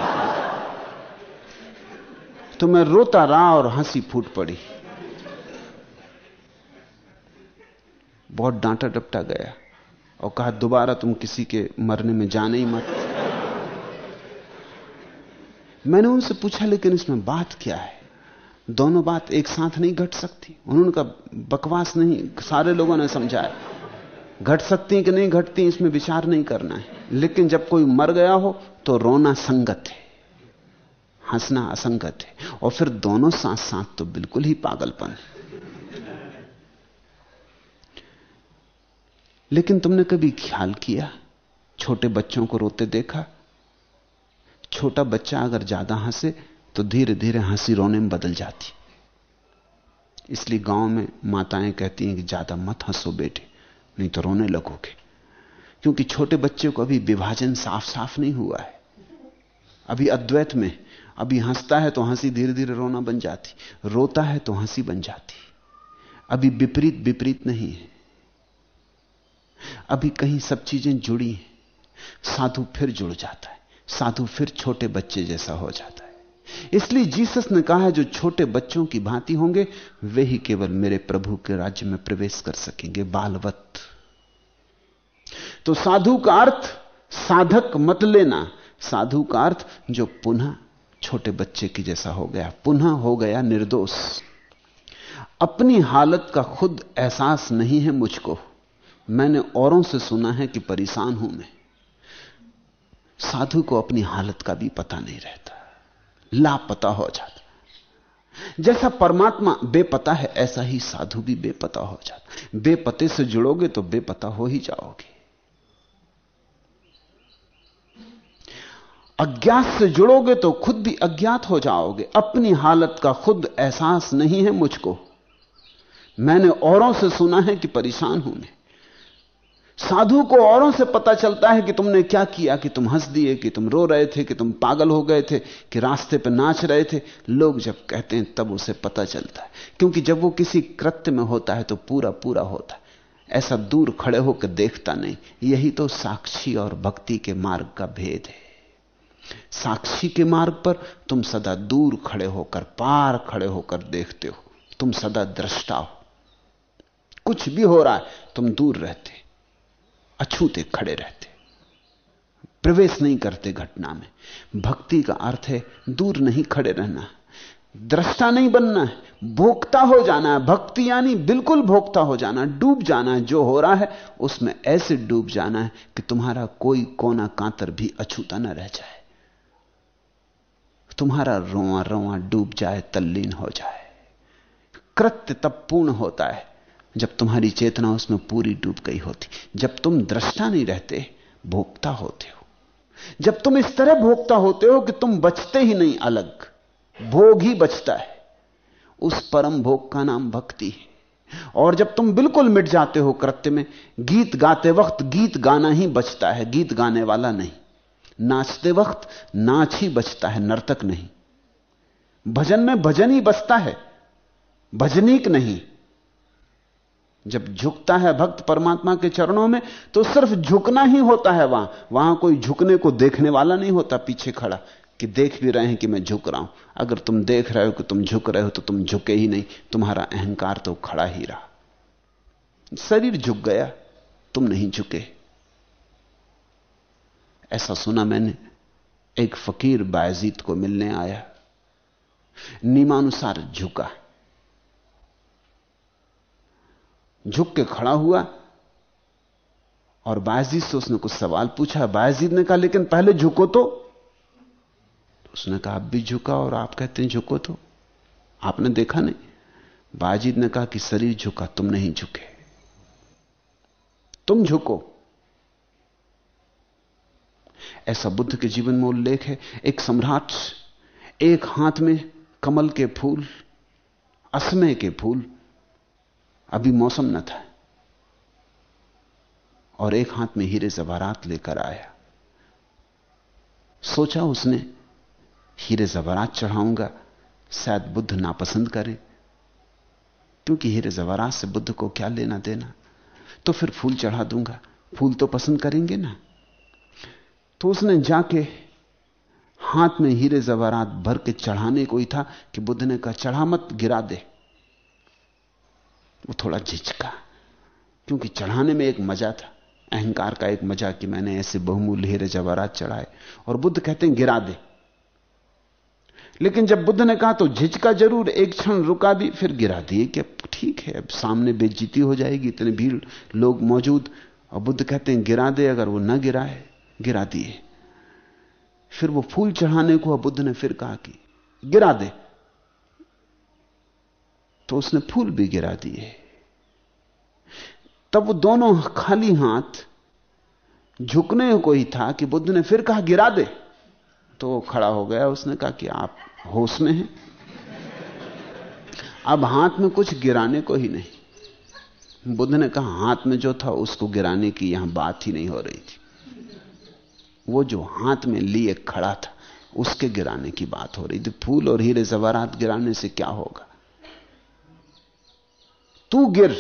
[SPEAKER 3] तो मैं रोता रहा और हँसी फूट पड़ी। बहुत डांटा डपटा गया और कहा, दोबारा तुम किसी के मरने में जाने ही मत। मैंने उनसे पूछा, लेकिन इसमें बात क्या है? दोनों बात एक साथ नहीं घट सकती। उन्होंने कहा, बकवास नहीं, सारे लोगों ने समझाया घट सकती कि नहीं घटती इसमें विचार नहीं करना है। लेकिन जब कोई मर गया हो तो रोना संगत है। हंसना असंगत है। और फिर दोनों साथ साथ तो बिल्कुल ही पागलपन है। लेकिन तुमने कभी ख्याल किया? छोटे बच्चों को रोते देखा? छोटा बच्चा अगर ज़्यादा हंसे तो धीरे धीरे हँसी रोने में बदल जाती। इसलिए गाँव में माताएँ कहती हैं कि ज़्यादा मत हंसो बेटे, नहीं तो रोने लगोगे। क्योंकि छोटे बच्चे को अभी विभाजन साफ़ साफ़ नहीं हुआ है। अभी अद्वैत में, अभी हंसता है तो हँसी धीरे धीरे रोना बन जाती, रोता है तो हँसी बन जाती। अभी विपरीत विपरीत नहीं है। अभी कहीं सब चीज़ें जुड़ी हैं, साधु फिर जुड़ जाता है। साधु फिर छोटे बच्चे जैसा हो जाता है। इसलिए जीसस ने कहा है, जो छोटे बच्चों की भांति होंगे, वे ही केवल मेरे प्रभु के राज्य में प्रवेश कर सकेंगे, बालवत। तो साधु का अर्थ, साधक मत लेना। साधु का अर्थ, जो पुनः छोटे बच्चे की जैसा हो गया, पुनः हो गया निर्दोष। अपनी हालत का खुद एहसास नहीं है मुझको। मैंने औरों से सुना है कि परेशान हूँ मैं। साधु को अपनी हालत का भी पता नहीं रहता। लापता हो जाता। जैसा परमात्मा बेपता है, ऐसा ही साधु भी बेपता हो जाता। बेपते से जुड़ोगे तो बेपता हो ही जाओगे। अज्ञात से जुड़ोगे तो खुद भी अज्ञात हो जाओगे। अपनी हालत का खुद एहसास नहीं है मुझको। मैंने औरों से सुना है कि परेशान हूँ मैं। साधु को औरों से पता चलता है कि तुमने क्या किया, कि तुम हंस दिए, कि तुम रो रहे थे, कि तुम पागल हो गए थे, कि रास्ते पर नाच रहे थे। लोग जब कहते हैं, तब उसे पता चलता है। क्योंकि जब वो किसी कृत्य में होता है तो पूरा पूरा होता है। ऐसा दूर खड़े होकर देखता नहीं। यही तो साक्षी और भक्ति के मार्ग का भेद है। साक्षी के मार्ग पर तुम सदा दूर खड़े होकर, पार खड़े होकर देखते हो। तुम सदा दृष्टा हो। कुछ भी हो रहा है, तुम दूर रहते। अछूते खड़े रहते। प्रवेश नहीं करते घटना में। भक्ति का अर्थ है दूर नहीं खड़े रहना। दृष्टा नहीं बनना है, भोक्ता हो जाना है। भक्ति यानी बिल्कुल भोक्ता हो जाना, डूब जाना है। जो हो रहा है, उसमें ऐसे डूब जाना है कि तुम्हारा कोई कोना कांतर भी अछूता ना रह जाए। तुम्हारा रोआ रोआ डूब जाए, तल्लीन हो जाए। कृत्य तब पूर्ण होता है जब तुम्हारी चेतना उसमें पूरी डूब गई होती, जब तुम दृष्टा नहीं रहते भोक्ता होते हो। जब तुम इस तरह भोक्ता होते हो कि तुम बचते ही नहीं अलग, भोग ही बचता है। उस परम भोग का नाम भक्ति है। और जब तुम बिल्कुल मिट जाते हो कृत्य में, गीत गाते वक्त गीत गाना ही बचता है, गीत गाने वाला नहीं। नाचते वक्त नाच ही बचता है, नर्तक नहीं। भजन में भजन ही बचता है, भजनीक नहीं। जब झुकता है भक्त परमात्मा के चरणों में तो सिर्फ़ झुकना ही होता है वहाँ। वहाँ कोई झुकने को देखने वाला नहीं होता, पीछे खड़ा, कि देख भी रहे हैं कि मैं झुक रहा हूँ। अगर तुम देख रहे हो कि तुम झुक रहे हो तो तुम झुके ही नहीं। तुम्हारा अहंकार तो खड़ा ही रहा। शरीर झुक गया, तुम नहीं झुके। ऐसा सुना मैंने, एक फकीर बायजीत को मिलने आया। नियमानुसार झुका। झुक के खड़ा हुआ और बायजीत से उसने कुछ सवाल पूछा। बायजीत ने कहा, लेकिन पहले झुको तो। उसने कहा, आप भी झुका और आप कहते हैं झुको तो। आपने देखा नहीं? बाजीत ने कहा कि शरीर झुका, तुम नहीं झुके। तुम झुको। ऐसा बुद्ध के जीवन में उल्लेख है। एक सम्राट, एक हाथ में कमल के फूल, असमय के फूल अभी मौसम न था। और एक हाथ में हीरे जवारात लेकर आया। सोचा उसने, हीरे जवारात चढ़ाऊँगा, शायद बुद्ध नापसंद करें। क्योंकि हीरे जवारात से बुद्ध को क्या लेना देना? तो फिर फूल चढ़ा दूँगा। फूल तो पसंद करेंगे ना? तो उसने जाके हाथ में हीरे जवारात भर के चढ़ाने को ही था कि बुद्ध ने कहा, चढ़ा मत, गिरा दे। वो थोड़ा झिझका। क्योंकि चढ़ाने में एक मज़ा था। अहंकार का एक मज़ा कि मैंने ऐसे बहुमूल्य हीरे जवाहरात चढ़ाए और बुद्ध कहते हैं, गिरा दे। लेकिन जब बुद्ध ने कहा तो झिझका ज़रूर एक क्षण रुका भी, फिर गिरा दिए कि अब ठीक है, अब सामने बेजीती हो जाएगी, इतने भीड़, लोग मौजूद। और बुद्ध कहते हैं, गिरा दे, अगर वो न गिराए, गिरा दिए। फिर वो फूल चढ़ाने को बुद्ध ने फिर कहा कि, गिरा दे। तो उसने फूल भी गिरा दिए। तब वो दोनों खाली हाथ, झुकने को ही था कि बुद्ध ने फिर कहा, गिरा दे। तो वो खड़ा हो गया। उसने कहा कि, आप होश में हैं। अब हाथ में कुछ गिराने को ही नहीं। बुद्ध ने कहा, हाथ में जो था उसको गिराने की यहाँ बात ही नहीं हो रही थी। वो जो हाथ में लिए खड़ा था, उसके गिराने की बात हो रही थी। फूल और हीरे जवारात गिराने से क्या होगा? तू गिर।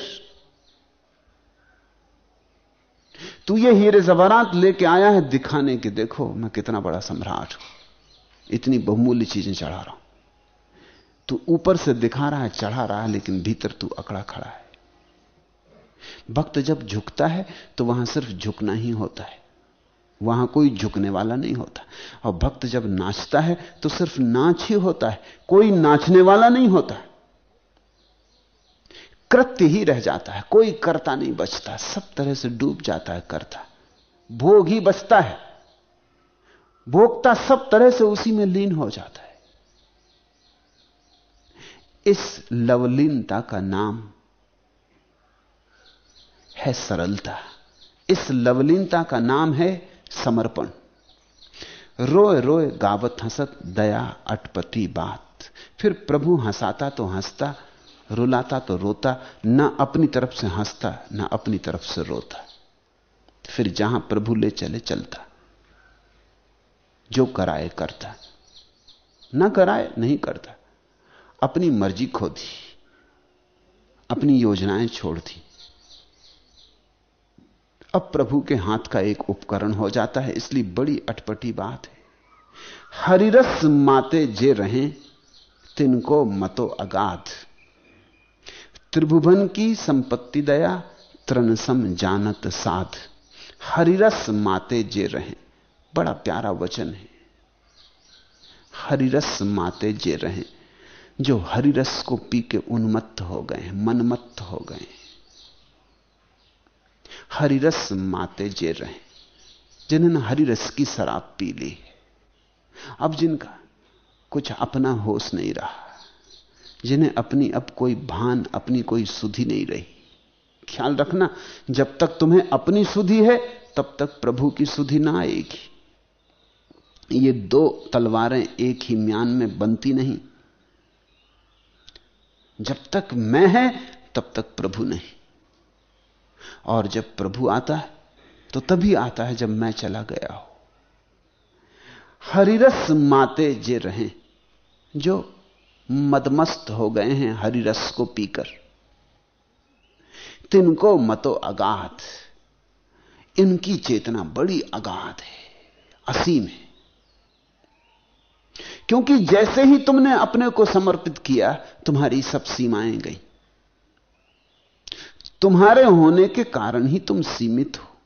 [SPEAKER 3] तू ये हीरे जवारात लेके आया है दिखाने के, देखो मैं कितना बड़ा सम्राट हूँ। इतनी बहुमूल्य चीज़ें चढ़ा रहा हूँ। तू ऊपर से दिखा रहा है, चढ़ा रहा है, लेकिन भीतर तू अकड़ा खड़ा है। भक्त जब झुकता है तो वहाँ सिर्फ़ झुकना ही होता है। वहाँ कोई झुकने वाला नहीं होता। और भक्त जब नाचता है तो सिर्फ़ नाच ही होता है। कोई नाचने वाला नहीं होता। कृत्य ही रह जाता है, कोई करता नहीं बचता, सब तरह से डूब जाता है करता। भोग ही बचता है, भोगता सब तरह से उसी में लीन हो जाता है। इस लवलीनता का नाम है सरलता। इस लवलीनता का नाम है समर्पण। रोए रोए गावत हंसत, दया अटपटी बात। फिर प्रभु हंसाता तो हंसता रुलाता तो रोता, ना अपनी तरफ़ से हंसता, ना अपनी तरफ़ से रोता। फिर जहाँ प्रभु ले चले, चलता। जो कराए, करता। ना कराए, नहीं करता। अपनी मर्ज़ी खो दी अपनी योजनाएँ छोड़ दी। अब प्रभु के हाथ का एक उपकरण हो जाता है, इसलिए बड़ी अटपटी बात है। हरिरस माते जे रहे, तिनको मतो अगाध। त्रिभुवन की संपत्ति दया त्रनसम जानत साध। हरिरस माते जे रहे, बड़ा प्यारा वचन है। हरिरस माते जे रहे, जो हरिरस को पी के उन्मत्त हो गए मनमत्त हो गए हरिरस माते जे रहे, जिन्होंने हरिरस की शराब पी ली। अब जिनका कुछ अपना होश नहीं रहा जिन्हें अपनी अब कोई भान, अपनी कोई सुधि नहीं रही। ख्याल रखना, जब तक तुम्हें अपनी सुधि है, तब तक प्रभु की सुधि ना आएगी। ये दो तलवारें एक ही म्यान में बनती नहीं। जब तक मैं है, तब तक प्रभु नहीं। और जब प्रभु आता है तो तभी आता है जब मैं चला गया हो। हरिरस माते जे रहे, जो मदमस्त हो गए हैं हरि रस को पीकर। तिनको मतो अगाध। इनकी चेतना बड़ी अगाध है, असीम है। क्योंकि जैसे ही तुमने अपने को समर्पित किया, तुम्हारी सब सीमाएँ गई। तुम्हारे होने के कारण ही तुम सीमित हो।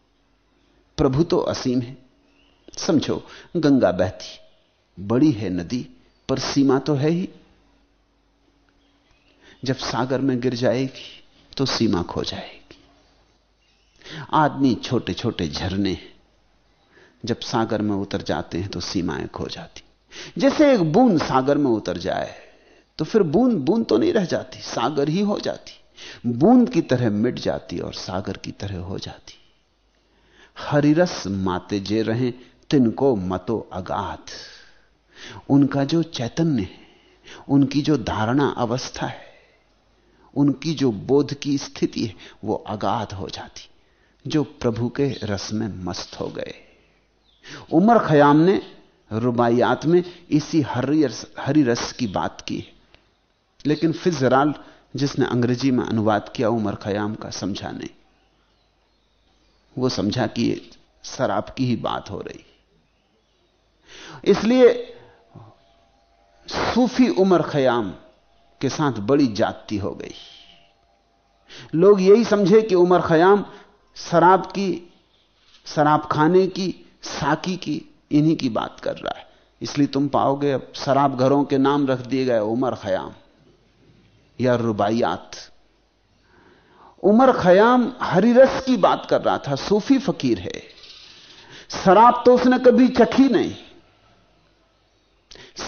[SPEAKER 3] प्रभु तो असीम है। समझो, गंगा बहती, बड़ी है नदी, पर सीमा तो है ही। जब सागर में गिर जाएगी तो सीमा खो जाएगी। आदमी छोटे छोटे झरने जब सागर में उतर जाते हैं तो सीमाएँ खो जाती। जैसे एक बूंद सागर में उतर जाए तो फिर बूंद बूंद तो नहीं रह जाती, सागर ही हो जाती। बूंद की तरह मिट जाती और सागर की तरह हो जाती। हरिरस माते जे रहे, तिनको मतो अगाध। उनका जो चैतन्य है, उनकी जो धारणा अवस्था है उनकी जो बोध की स्थिति है, वो अगाध हो जाती। जो प्रभु के रस में मस्त हो गए। उमर खयाम ने रुबाइयात में इसी हरी हरी रस की बात की है। लेकिन फिजराल, जिसने अंग्रेज़ी में अनुवाद किया, उमर खयाम का समझा नहीं। वो समझा कि शराब की ही बात हो रही। इसलिए सूफी उमर खयाम के साथ बड़ी जाति हो गई। लोग यही समझे कि उमर खयाम शराब की, शराब खाने की, साकी की, इन्हीं की बात कर रहा है। इसलिए तुम पाओगे अब शराब घरों के नाम रख दिए गए उमर खयाम या रुबाइयात उमर खयाम हरिरस की बात कर रहा था, सूफी फकीर है। शराब तो उसने कभी चखी नहीं।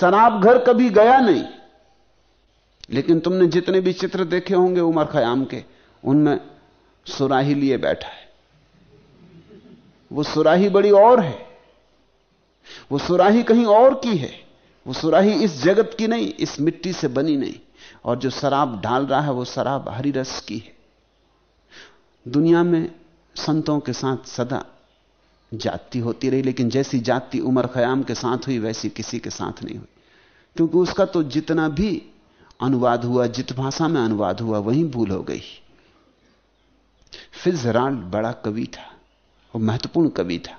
[SPEAKER 3] शराब घर कभी गया नहीं। लेकिन तुमने जितने भी चित्र देखे होंगे उमर खयाम के, उनमें सुराही लिए बैठा है। वो सुराही बड़ी और है। वो सुराही कहीं और की है। वो सुराही इस जगत की नहीं, इस मिट्टी से बनी नहीं। और जो शराब डाल रहा है, वो शराब हरी रस की है। दुनिया में संतों के साथ सदा जाति होती रही, लेकिन जैसी जाति उमर खयाम के साथ हुई, वैसी किसी के साथ नहीं हुई। क्योंकि उसका तो जितना भी अनुवाद हुआ, जित भाषा में अनुवाद हुआ, वही भूल हो गई। फिजराल्ड बड़ा कवि था, और महत्वपूर्ण कवि था।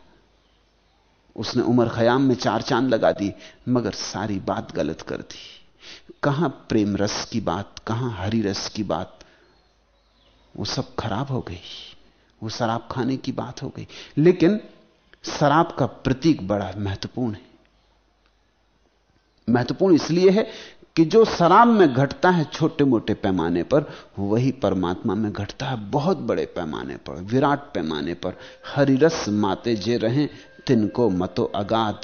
[SPEAKER 3] उसने उमर खयाम में चार चाँद लगा दी, मगर सारी बात गलत कर दी। कहाँ प्रेम रस की बात, कहाँ हरी रस की बात, वो सब खराब हो गई। वो शराब खाने की बात हो गई। लेकिन शराब का प्रतीक बड़ा महत्वपूर्ण है। महत्वपूर्ण इसलिए है कि जो शराब में घटता है छोटे मोटे पैमाने पर, वही परमात्मा में घटता है, बहुत बड़े पैमाने पर, विराट पैमाने पर। हरिरस माते जे रहे, तिनको मतो अगाध।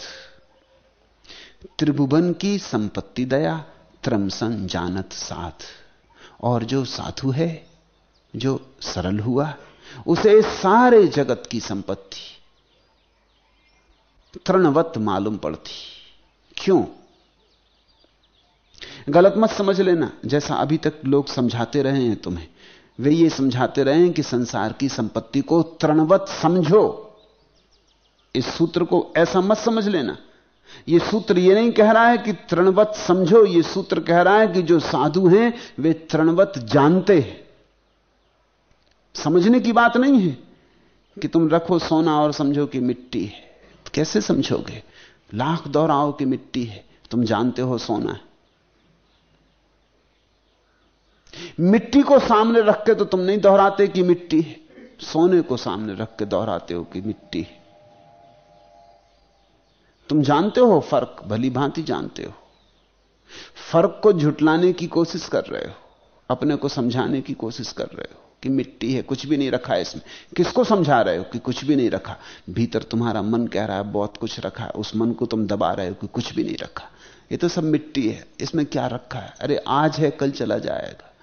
[SPEAKER 3] त्रिभुवन की संपत्ति दया त्रमसन जानत साथ। और जो साधु है, जो सरल हुआ, उसे सारे जगत की संपत्ति, तृणवत मालूम पड़ती। क्यों? गलत मत समझ लेना। जैसा अभी तक लोग समझाते रहे हैं तुम्हें, वे ये समझाते रहे हैं कि संसार की संपत्ति को तृणवत समझो। इस सूत्र को ऐसा मत समझ लेना। यह सूत्र यह नहीं कह रहा है कि तृणवत समझो यह सूत्र कह रहा है कि जो साधु हैं, वे तृणवत जानते हैं। समझने की बात नहीं है कि तुम रखो सोना और समझो कि मिट्टी है। कैसे समझोगे? लाख दोहराओ कि मिट्टी है। तुम जानते हो सोना है। मिट्टी को सामने रख के तो तुम नहीं दोहराते कि मिट्टी सोने को सामने रख के दोहराते हो कि मिट्टी तुम जानते हो फ़र्क? भली भांति जानते हो। फ़र्क को झुटलाने की कोशिश कर रहे हो। अपने को समझाने की कोशिश कर रहे हो कि मिट्टी है, कुछ भी नहीं रखा है इसमें। किसको समझा रहे हो कि कुछ भी नहीं रखा? भीतर तुम्हारा मन कह रहा है, बहुत कुछ रखा है। उस मन को तुम दबा रहे हो कि कुछ भी नहीं रखा। ये तो सब मिट्टी है। इसमें क्या रखा है? अरे आज है, कल चला जाएगा।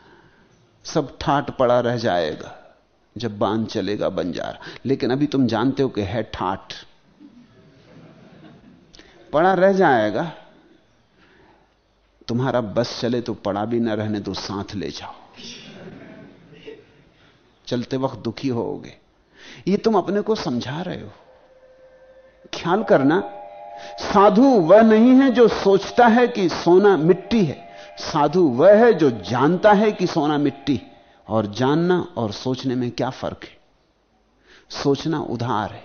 [SPEAKER 3] सब ठाट पड़ा रह जाएगा, जब बाँध चलेगा बंजारा। लेकिन अभी तुम जानते हो कि है ठाट। पड़ा रह जाएगा। तुम्हारा बस चले तो पड़ा भी ना रहने तो साथ ले जाओ। चलते वक्त दुखी होोगे ये तुम अपने को समझा रहे हो। ख्याल करना, साधु वह नहीं है जो सोचता है कि सोना मिट्टी है। साधु वह है जो जानता है कि सोना मिट्टी और जानना और सोचने में क्या फ़र्क है। सोचना उधार है।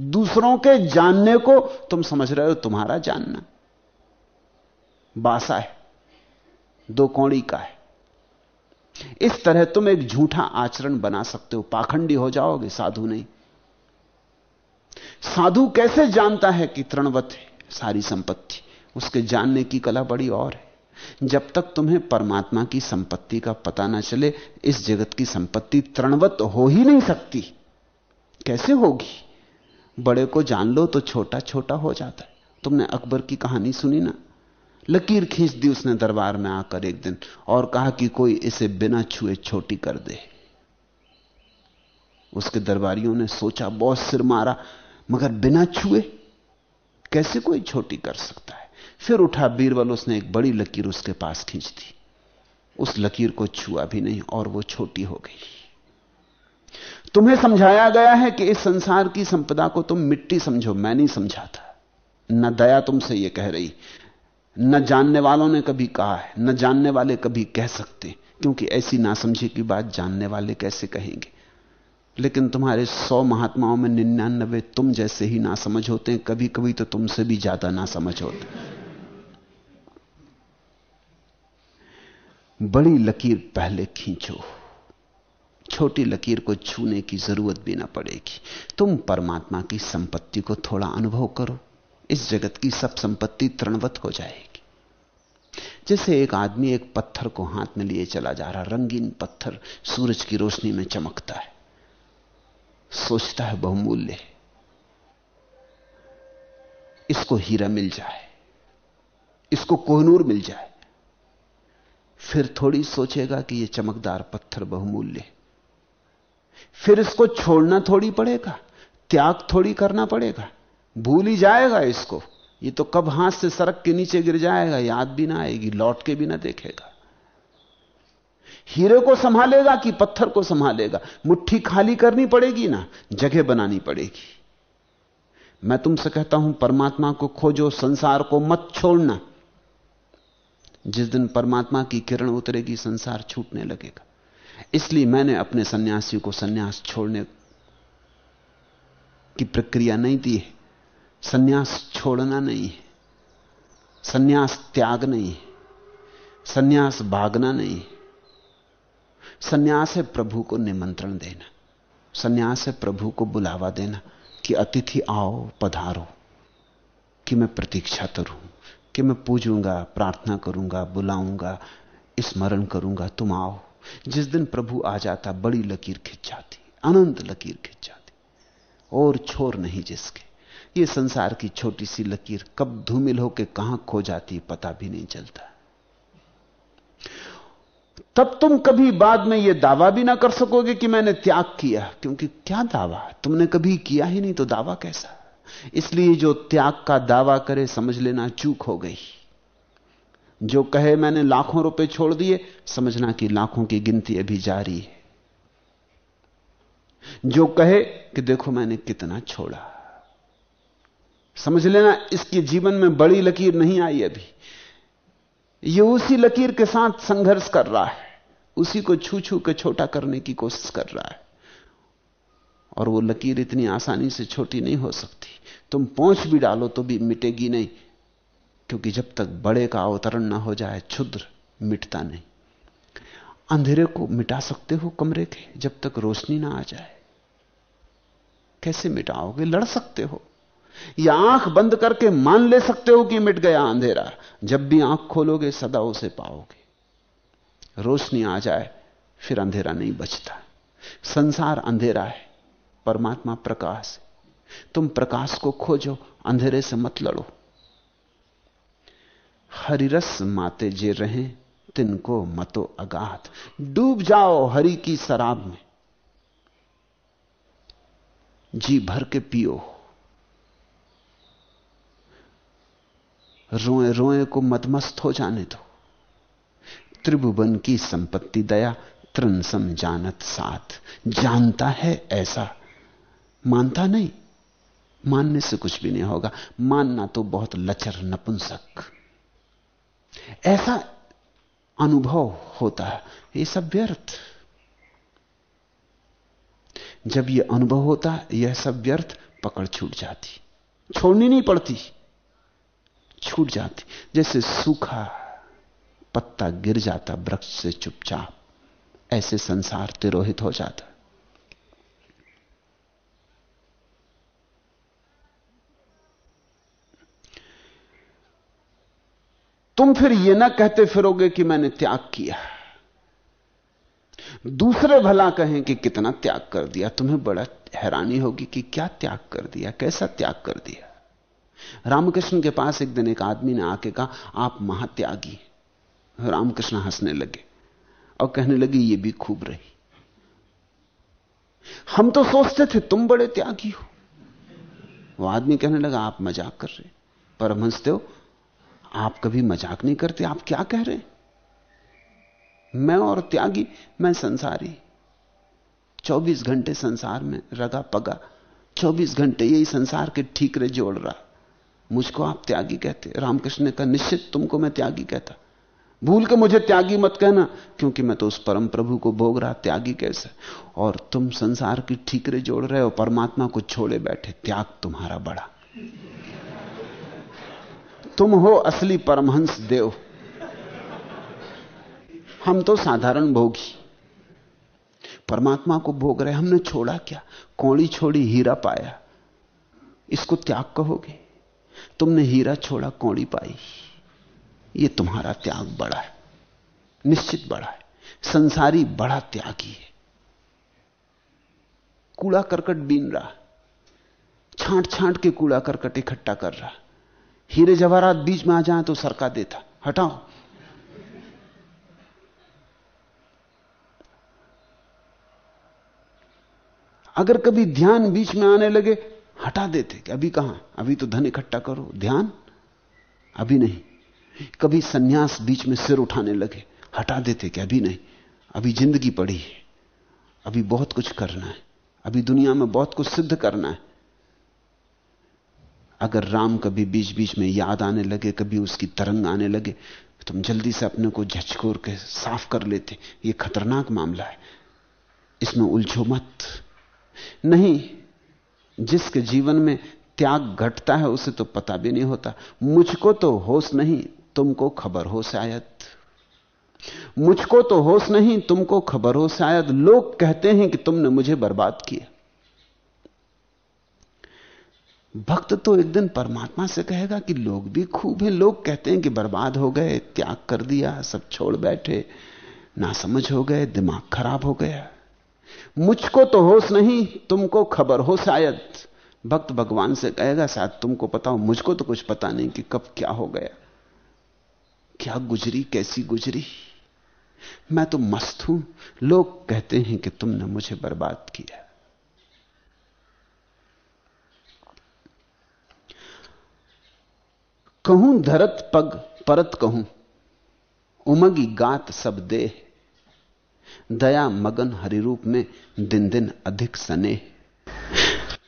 [SPEAKER 3] दूसरों के जानने को तुम समझ रहे हो, तुम्हारा जानना। बासा है। दो कौड़ी का है। इस तरह तुम एक झूठा आचरण बना सकते हो। पाखंडी हो जाओगे, साधु नहीं। साधु कैसे जानता है कि तृणवत है? सारी संपत्ति। उसके जानने की कला बड़ी और है। जब तक तुम्हें परमात्मा की संपत्ति का पता ना चले, इस जगत की संपत्ति तृणवत हो ही नहीं सकती। कैसे होगी? बड़े को जान लो तो छोटा छोटा हो जाता है। तुमने अकबर की कहानी सुनी ना? लकीर खींच दी उसने दरबार में आकर एक दिन और कहा कि कोई इसे बिना छुए छोटी कर दे। उसके दरबारियों ने सोचा, बहुत सिर मारा, मगर बिना छुए कैसे कोई छोटी कर सकता है? फिर उठा बीरबल, उसने एक बड़ी लकीर उसके पास खींच दी। उस लकीर को छुआ भी नहीं और वो छोटी हो गई। तुम्हें समझाया गया है कि इस संसार की संपदा को तुम मिट्टी समझो, मैं नहीं समझाता। न दया तुमसे यह कह रही, न जानने वालों ने कभी कहा है, न जानने वाले कभी कह सकते, क्योंकि ऐसी नासमझी की बात जानने वाले कैसे कहेंगे? लेकिन तुम्हारे सौ महात्माओं में निन्यानबे तुम जैसे ही ना समझ होते हैं कभी कभी तो तुमसे भी ज़्यादा ना समझ होते बड़ी लकीर पहले खींचो। छोटी लकीर को छूने की ज़रूरत भी ना पड़ेगी। तुम परमात्मा की संपत्ति को थोड़ा अनुभव करो। इस जगत की सब संपत्ति तृणवत हो जाएगी। जैसे एक आदमी एक पत्थर को हाथ में लिए चला जा रहा, रंगीन पत्थर सूरज की रोशनी में चमकता है। सोचता है बहुमूल्य इसको हीरा मिल जाए। इसको कोहनूर मिल जाए। फिर थोड़ी सोचेगा कि यह चमकदार पत्थर बहुमूल्य है। फिर इसको छोड़ना थोड़ी पड़ेगा, त्याग थोड़ी करना पड़ेगा। भूल ही जाएगा इसको। ये तो कब हाथ से सड़क के नीचे गिर जाएगा, याद भी ना आएगी, लौट के भी ना देखेगा। हीरे को संभालेगा कि पत्थर को संभालेगा? मुट्ठी खाली करनी पड़ेगी ना? जगह बनानी पड़ेगी। मैं तुमसे कहता हूँ, परमात्मा को खोजो, संसार को मत छोड़ना। जिस दिन परमात्मा की किरण उतरेगी, संसार छूटने लगेगा। इसलिए मैंने अपने सन्यासी को सन्यास छोड़ने की प्रक्रिया नहीं दी है। सन्यास छोड़ना नहीं है। सन्यास त्याग नहीं है। सन्यास भागना नहीं है। सन्यास है प्रभु को निमंत्रण देना। सन्यास है प्रभु को बुलावा देना कि अतिथि आओ, पधारो, कि मैं प्रतीक्षा करूँ। कि मैं पूजूँगा, प्रार्थना करूँगा, बुलाऊँगा, स्मरण करूँगा, तुम आओ। जिस दिन प्रभु आ जाता, बड़ी लकीर खिंच जाती, अनंत लकीर खिंच जाती, और छोर नहीं जिसके। ये संसार की छोटी सी लकीर कब धूमिल होकर कहाँ खो जाती, पता भी नहीं चलता। तब तुम कभी बाद में यह दावा भी ना कर सकोगे कि मैंने त्याग किया, क्योंकि क्या दावा? तुमने कभी किया ही नहीं तो दावा कैसा? इसलिए जो त्याग का दावा करे, समझ लेना चूक हो गई। जो कहे, मैंने लाखों रुपए छोड़ दिए, समझना कि लाखों की गिनती अभी जारी है। जो कहे कि देखो, मैंने कितना छोड़ा। समझ लेना, इसके जीवन में बड़ी लकीर नहीं आई अभी। यह उसी लकीर के साथ संघर्ष कर रहा है। उसी को छू छू के छोटा करने की कोशिश कर रहा है। और वो लकीर इतनी आसानी से छोटी नहीं हो सकती। तुम पहुँच भी डालो तो भी मिटेगी नहीं, क्योंकि जब तक बड़े का अवतरण ना हो जाए, क्षुद्र मिटता नहीं। अंधेरे को मिटा सकते हो कमरे के, जब तक रोशनी ना आ जाए। कैसे मिटाओगे? लड़ सकते हो। या आँख बंद करके मान ले सकते हो कि मिट गया अंधेरा। जब भी आँख खोलोगे, सदा उसे पाओगे। रोशनी आ जाए, फिर अंधेरा नहीं बचता। संसार अंधेरा है, परमात्मा प्रकाश है। तुम प्रकाश को खोजो, अंधेरे से मत लड़ो। हरिरस माते जे रहे, तिनको मतो अगाध। डूब जाओ हरि की शराब में। जी भर के पियो। रोए रोए को मदमस्त हो जाने दो। त्रिभुवन की संपत्ति दया त्रन सम जानत साथ। जानता है ऐसा। मानता नहीं? मानने से कुछ भी नहीं होगा। मानना तो बहुत लचर, नपुंसक। ऐसा अनुभव होता है, ये सब व्यर्थ। जब यह अनुभव होता है यह सब व्यर्थ, पकड़ छूट जाती। छोड़नी नहीं पड़ती, छूट जाती। जैसे सूखा पत्ता गिर जाता, वृक्ष से चुपचाप, ऐसे संसार तिरोहित हो जाता। तुम फिर यह ना कहते फिरोगे कि मैंने त्याग किया। दूसरे भला कहें कि कितना त्याग कर दिया, तुम्हें बड़ा हैरानी होगी कि क्या त्याग कर दिया, कैसा त्याग कर दिया। रामकृष्ण के पास एक दिन एक आदमी ने आके कहा, आप महात्यागी रामकृष्ण हंसने लगे और कहने लगे, ये भी खूब रही। हम तो सोचते थे तुम बड़े त्यागी हो। वो आदमी कहने लगा, आप मज़ाक कर रहे पर हम हँसते हो आप कभी मज़ाक नहीं करते? आप क्या कह रहे मैं और त्यागी, मैं संसारी। 24 घंटे संसार में रगा पगा। 24 घंटे यही संसार के ठीकरे जोड़ रहा। मुझको आप त्यागी कहते। रामकृष्ण ने कहा, निश्चित तुमको मैं त्यागी कहता। भूल के मुझे त्यागी मत कहना, क्योंकि मैं तो उस परम प्रभु को भोग रहा, त्यागी कैसे? और तुम संसार की ठीकरे जोड़ रहे हो, परमात्मा को छोड़े बैठे, त्याग तुम्हारा बड़ा। तुम हो असली परमहंस देव। हम तो साधारण भोगी। परमात्मा को भोग रहे, हमने छोड़ा क्या? कौड़ी छोड़ी हीरा पाया। इसको त्याग कहोगे? तुमने हीरा छोड़ा, कौड़ी पाई। ये तुम्हारा त्याग बड़ा है। निश्चित बड़ा है। संसारी बड़ा त्यागी है। कूड़ा करकट बीन रहा। छांट छांट के कूड़ा करकट इकट्ठा कर रहा। हीरे जवाहरात बीच में आ जाए तो सरका देता। हटाओ। अगर कभी ध्यान बीच में आने लगे, हटा देते कि अभी कहाँ? अभी तो धन इकट्ठा करो। ध्यान? अभी नहीं। कभी सन्यास बीच में सिर उठाने लगे, हटा देते कि अभी नहीं। अभी ज़िंदगी पड़ी है। अभी बहुत कुछ करना है। अभी दुनिया में बहुत कुछ सिद्ध करना है। अगर राम कभी बीच बीच में याद आने लगे, कभी उसकी तरंग आने लगे तुम जल्दी से अपने को झचकोर के साफ़ कर लेते ये खतरनाक मामला है। इसमें उलझो मत। नहीं, जिसके जीवन में त्याग घटता है, उसे तो पता भी नहीं होता। मुझको तो होश नहीं, तुमको खबर हो शायद। मुझको तो होश नहीं, तुमको खबर हो शायद। लोग कहते हैं कि तुमने मुझे बर्बाद किया। भक्त तो एक दिन परमात्मा से कहेगा कि लोग भी खूब हैं, लोग कहते हैं कि बर्बाद हो गए, त्याग कर दिया, सब छोड़ बैठे ना समझ हो गए, दिमाग खराब हो गया। मुझको तो होश नहीं, तुमको खबर हो शायद। भक्त भगवान से कहेगा, शायद तुमको पता हो, मुझको तो कुछ पता नहीं कि कब क्या हो गया। क्या गुजरी, कैसी गुजरी? मैं तो मस्त हूँ। लोग कहते हैं कि तुमने मुझे बर्बाद किया। कहूँ धरत पग, परत कहूँ। उमगी गात सब देह। दया मगन हरिरूप में दिन दिन अधिक सने।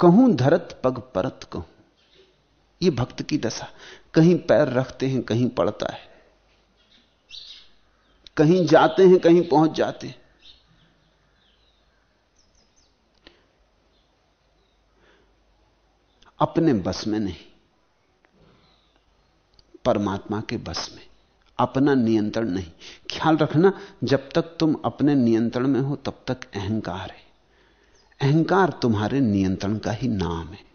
[SPEAKER 3] कहूँ धरत पग, परत कहूँ। ये भक्त की दशा। कहीं पैर रखते हैं, कहीं पड़ता है। कहीं जाते हैं, कहीं पहुँच जाते हैं। अपने बस में नहीं। परमात्मा के बस में। अपना नियंत्रण नहीं। ख्याल रखना, जब तक तुम अपने नियंत्रण में हो, तब तक अहंकार है। अहंकार तुम्हारे नियंत्रण का ही नाम है।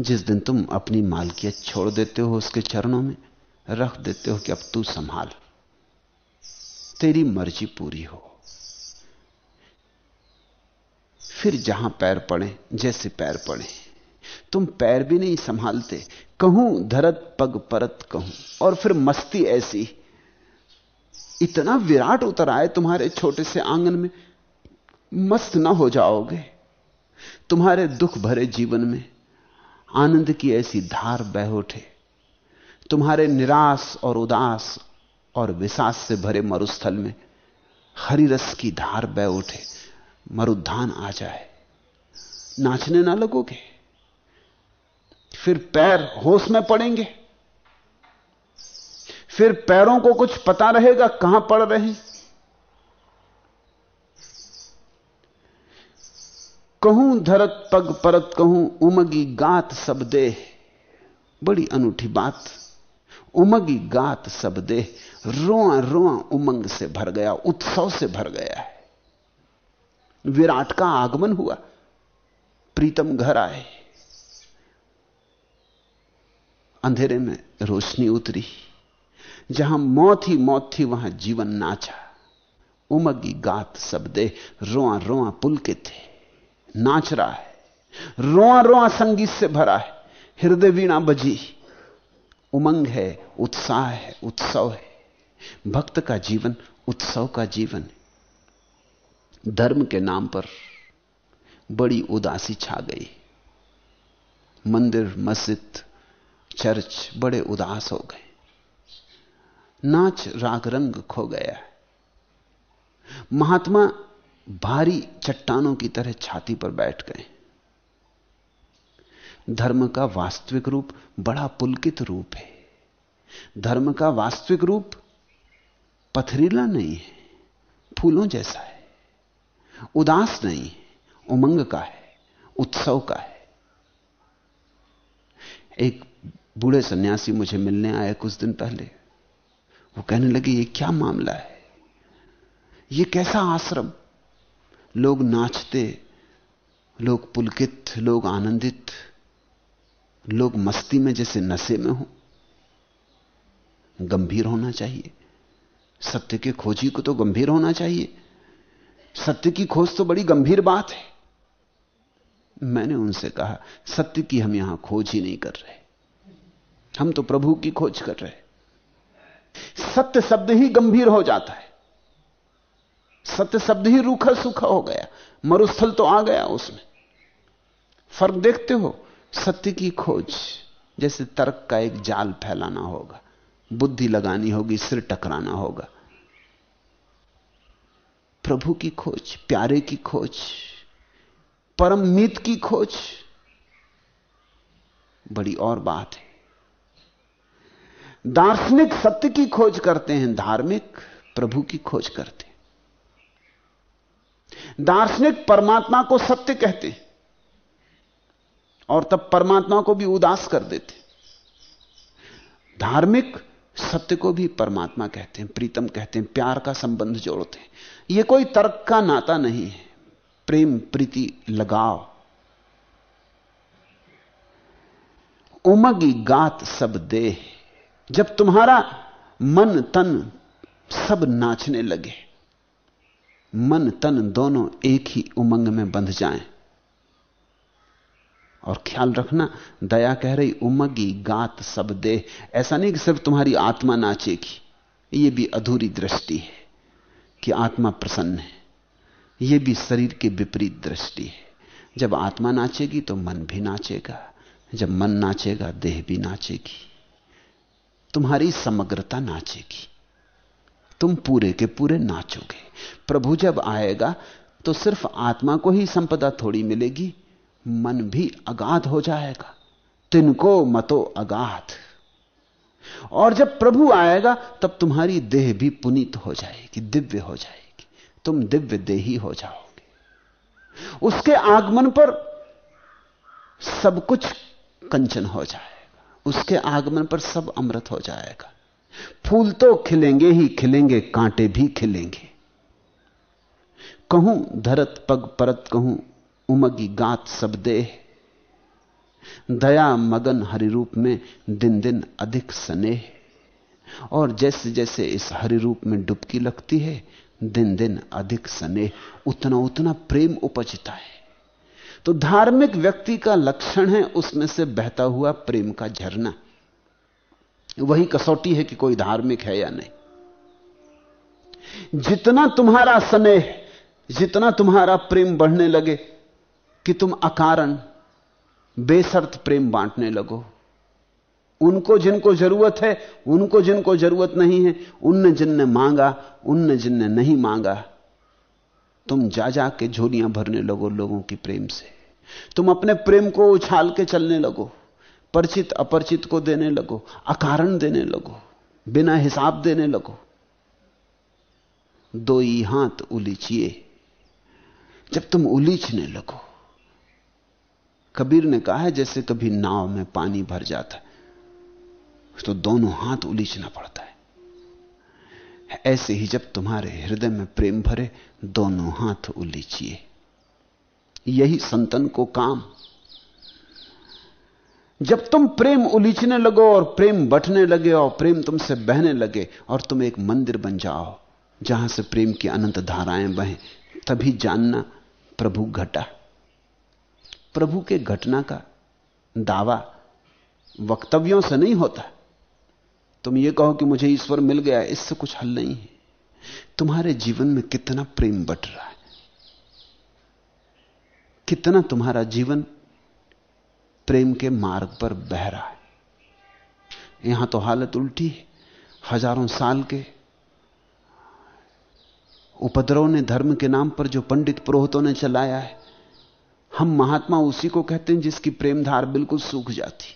[SPEAKER 3] जिस दिन तुम अपनी मालकियत छोड़ देते हो उसके चरणों में, रख देते हो कि अब तू संभाल। तेरी मर्ज़ी पूरी हो। फिर जहाँ पैर पड़े, जैसे पैर पड़े। तुम पैर भी नहीं संभालते कहूँ, धरत पग परत कहूँ। और फिर मस्ती ऐसी। इतना विराट उतर आए तुम्हारे छोटे से आँगन में। मस्त ना हो जाओगे। तुम्हारे दुख भरे जीवन में आनंद की ऐसी धार बह उठे। तुम्हारे निराश और उदास और विशास से भरे मरुस्थल में हरी रस की धार बह उठे। मरुद्धान आ जाए। नाचने ना लगोगे? फिर पैर होश में पड़ेंगे। फिर पैरों को कुछ पता रहेगा कहाँ पड़ रहे हैं। कहूँ धरत पग परत, कहूँ उमगी गात सब दे बड़ी अनूठी बात। उमगी गात सब दे रोआ रोआ उमंग से भर गया, उत्सव से भर गया है। विराट का आगमन हुआ। प्रीतम घर आए। अंधेरे में रोशनी उतरी। जहाँ मौत ही मौत थी, वहाँ जीवन नाचा। उमगी गात सब दे रोआ पुल के थे। नाच रहा है। रोआ रोआ संगीत से भरा है। हृदय वीणा बजी। उमंग है, उत्साह है, उत्सव है। भक्त का जीवन, उत्सव का जीवन। है धर्म के नाम पर बड़ी उदासी छा गई। मंदिर, मस्जिद चर्च बड़े उदास हो गए। नाच राग रंग खो गया है। महात्मा भारी चट्टानों की तरह छाती पर बैठ गए। धर्म का वास्तविक रूप बड़ा पुलकित रूप है। धर्म का वास्तविक रूप पथरीला नहीं है, फूलों जैसा है। उदास नहीं है उमंग का है, उत्सव का है। एक बूढ़े सन्यासी मुझे मिलने आए कुछ दिन पहले। वो कहने लगे, ये क्या मामला है? ये कैसा आश्रम? लोग नाचते, लोग पुलकित, लोग आनंदित, लोग मस्ती में जैसे नशे में हो। गंभीर होना चाहिए। सत्य के खोजी को तो गंभीर होना चाहिए। सत्य की खोज तो बड़ी गंभीर बात है। मैंने उनसे कहा, सत्य की हम यहाँ खोज ही नहीं कर रहे। हम तो प्रभु की खोज कर रहे सत्य शब्द ही गंभीर हो जाता है। सत्य शब्द ही रूखा सूखा हो गया। मरुस्थल तो आ गया उसमें। फ़र्क देखते हो, सत्य की खोज। जैसे तर्क का एक जाल फैलाना होगा, बुद्धि लगानी होगी, सिर टकराना होगा। प्रभु की खोज, प्यारे की खोज, परम मीत की खोज। बड़ी और बात है। दार्शनिक सत्य की खोज करते हैं, धार्मिक प्रभु की खोज करते हैं। दार्शनिक परमात्मा को सत्य कहते हैं और तब परमात्मा को भी उदास कर देते धार्मिक सत्य को भी परमात्मा कहते हैं, प्रीतम कहते हैं, प्यार का संबंध जोड़ते हैं। यह कोई तर्क का नाता नहीं है, प्रेम, प्रीति, लगाव। उमगी गात सब देह। जब तुम्हारा मन, तन सब नाचने लगे, मन, तन दोनों एक ही उमंग में बंध जाएँ। और ख्याल रखना, दया कह रही उमगी गात सब दे ऐसा नहीं कि सिर्फ़ तुम्हारी आत्मा नाचेगी यह भी अधूरी दृष्टि है कि आत्मा प्रसन्न है। यह भी शरीर के विपरीत दृष्टि है। जब आत्मा नाचेगी तो मन भी नाचेगा, जब मन नाचेगा, देह भी नाचेगी। तुम्हारी समग्रता नाचेगी। तुम पूरे के पूरे नाचोगे। प्रभु जब आएगा तो सिर्फ़ आत्मा को ही संपदा थोड़ी मिलेगी। मन भी अगाध हो जाएगा। तिनको मतो अगाध। और जब प्रभु आएगा, तब तुम्हारी देह भी पुनीत हो जाएगी, दिव्य हो जाएगी। तुम दिव्य देही हो जाओगे। उसके आगमन पर सब कुछ कंचन हो जाएगा उसके आगमन पर सब अमृत हो जाएगा। फूल तो खिलेंगे ही खिलेंगे, कांटे भी खिलेंगे। कहूँ, धरत पग परत कहूँ, उमगी गात सब देह। दया मगन हरि रूप में दिन दिन अधिक स्नेह। और जैसे जैसे इस हरि रूप में डुबकी लगती है, दिन दिन अधिक स्नेह। उतना उतना प्रेम उपजता है। तो धार्मिक व्यक्ति का लक्षण है, उसमें से बहता हुआ प्रेम का झरना। वही कसौटी है कि कोई धार्मिक है या नहीं। जितना तुम्हारा स्नेह, जितना तुम्हारा प्रेम बढ़ने लगे कि तुम अकारण, बेसर्त प्रेम बांटने लगो। उनको जिनको ज़रूरत है, उनको जिनको ज़रूरत नहीं है, उनने जिनने मांगा, उनने जिनने नहीं मांगा, तुम जा जा के झोलियाँ भरने लगो लोगों की प्रेम से। तुम अपने प्रेम को उछाल के चलने लगो, परिचित अपरिचित को देने लगो, अकारण देने लगो, बिना हिसाब देने लगो। दो ही हाथ उलीचिए। जब तुम उलीचने लगो, कबीर ने कहा है, जैसे कभी नाव में पानी भर जाता तो दोनों हाथ उलीचना पड़ता है। ऐसे ही जब तुम्हारे हृदय में प्रेम भरे, दोनों हाथ उलीचिए। यही संतन को काम। जब तुम प्रेम उलीचने लगो और प्रेम बटने लगे और प्रेम तुमसे बहने लगे और तुम एक मंदिर बन जाओ, जहाँ से प्रेम की अनंत धाराएँ बहें, तभी जानना प्रभु घटा। प्रभु के घटना का दावा वक्तव्यों से नहीं होता। तुम ये कहो कि मुझे ईश्वर मिल गया, इससे कुछ हल नहीं है। तुम्हारे जीवन में कितना प्रेम बट रहा है। कितना तुम्हारा जीवन प्रेम के मार्ग पर बह रहा है? यहाँ तो हालत उल्टी है। हज़ारों साल के उपद्रव ने धर्म के नाम पर जो पंडित पुरोहितों ने चलाया है, हम महात्मा उसी को कहते हैं जिसकी प्रेमधार बिल्कुल सूख जाती,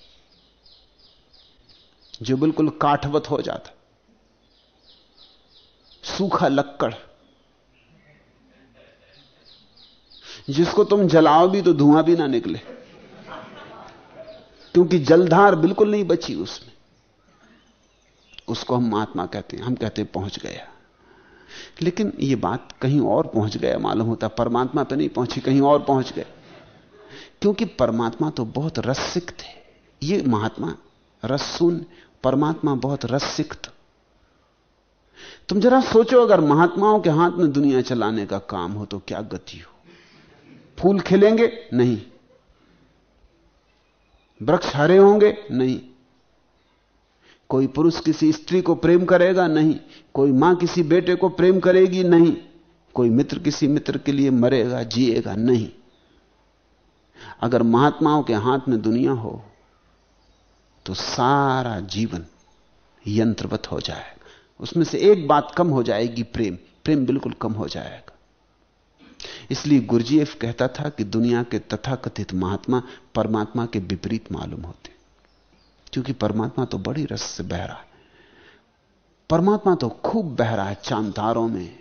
[SPEAKER 3] जो बिल्कुल काठवत हो जाता। सूखा लक्कड़ जिसको तुम जलाओ भी तो धुआँ भी ना निकले। क्योंकि जलधार बिल्कुल नहीं बची उसमें। उसको हम महात्मा कहते हैं, हम कहते हैं पहुँच गया। लेकिन यह बात कहीं और पहुँच गया, मालूम होता, परमात्मा पे नहीं पहुँची, कहीं और पहुँच गए। क्योंकि परमात्मा तो बहुत रसिक थे। ये महात्मा, रसून, परमात्मा बहुत रसिक था। तुम जरा सोचो, अगर महात्माओं के हाथ में दुनिया चलाने का काम हो तो क्या गति हो? फूल खिलेंगे? नहीं। वृक्ष हरे होंगे? नहीं। कोई पुरुष किसी स्त्री को प्रेम करेगा? नहीं। कोई माँ किसी बेटे को प्रेम करेगी? नहीं। कोई मित्र किसी मित्र के लिए मरेगा, जिएगा? नहीं। अगर महात्माओं के हाथ में दुनिया हो तो सारा जीवन यंत्रवत हो जाएगा। उसमें से एक बात कम हो जाएगी, प्रेम। प्रेम बिल्कुल कम हो जाएगा। इसलिए गुरजीएफ कहता था कि दुनिया के तथाकथित महात्मा परमात्मा के विपरीत मालूम होते। क्योंकि परमात्मा तो बड़ी रस से बह रहा है। परमात्मा तो खूब बह रहा है चांतारों में,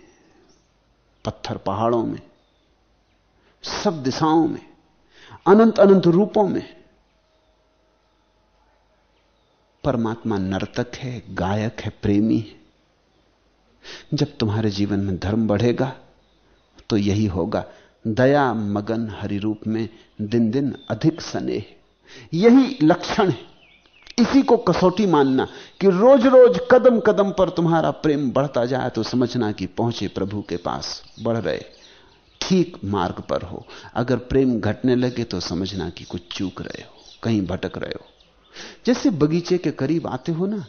[SPEAKER 3] पत्थर पहाड़ों में, सब दिशाओं में, अनंत अनंत रूपों में। परमात्मा नर्तक है, गायक है, प्रेमी है। जब तुम्हारे जीवन में धर्म बढ़ेगा तो यही होगा। दया मगन हरि रूप में दिन दिन अधिक स्नेह। यही लक्षण है। इसी को कसौटी मानना कि रोज रोज कदम कदम पर तुम्हारा प्रेम बढ़ता जाए तो समझना कि पहुँचे प्रभु के पास, बढ़ रहे। ठीक मार्ग पर हो। अगर प्रेम घटने लगे तो समझना कि कुछ चूक रहे हो, कहीं भटक रहे हो। जैसे बगीचे के करीब आते हो ना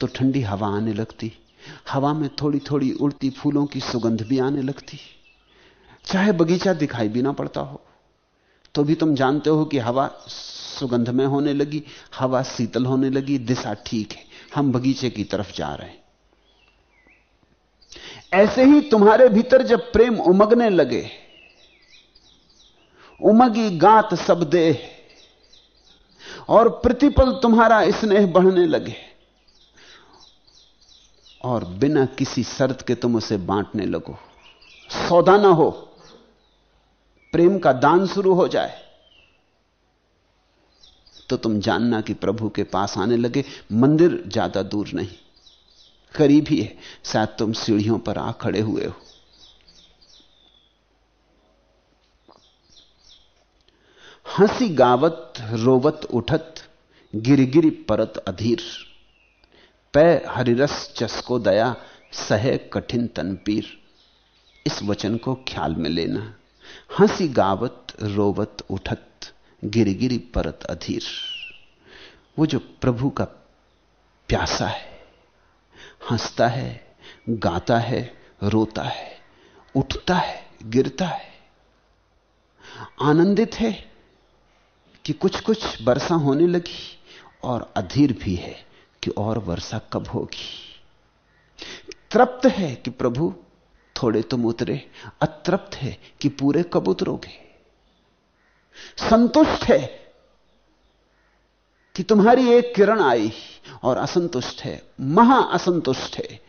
[SPEAKER 3] तो ठंडी हवा आने लगती। हवा में थोड़ी थोड़ी उड़ती फूलों की सुगंध भी आने लगती। चाहे बगीचा दिखाई भी ना पड़ता हो तो भी तुम जानते हो कि हवा सुगंध में होने लगी, हवा शीतल होने लगी, दिशा ठीक है, हम बगीचे की तरफ़ जा रहे हैं। ऐसे ही तुम्हारे भीतर जब प्रेम उमगने लगे, उमगी गात सब दे और प्रतिपल तुम्हारा स्नेह बढ़ने लगे, और बिना किसी शर्त के तुम उसे बांटने लगो। सौदा ना हो प्रेम का दान शुरू हो जाए। तो तुम जानना कि प्रभु के पास आने लगे, मंदिर ज़्यादा दूर नहीं। करीब ही है, शायद तुम सीढ़ियों पर आ खड़े हुए हो। हँसी गावत, रोवत उठत, गिरगिरी परत अधीर। पै हरिरस चस्को दया, सहे कठिन तनपीर। इस वचन को ख्याल में लेना। हँसी गावत, रोवत, उठत, गिरगिरी परत अधीर। वो जो प्रभु का प्यासा है, हंसता है, गाता है, रोता है, उठता है, गिरता है, आनंदित है कि कुछ कुछ वर्षा होने लगी और अधीर भी है कि और वर्षा कब होगी। तृप्त है कि प्रभु थोड़े तुम उतरे, अतृप्त है कि पूरे कब उतरोगे? संतुष्ट है कि तुम्हारी एक किरण आई और असंतुष्ट है, महा असंतुष्ट है।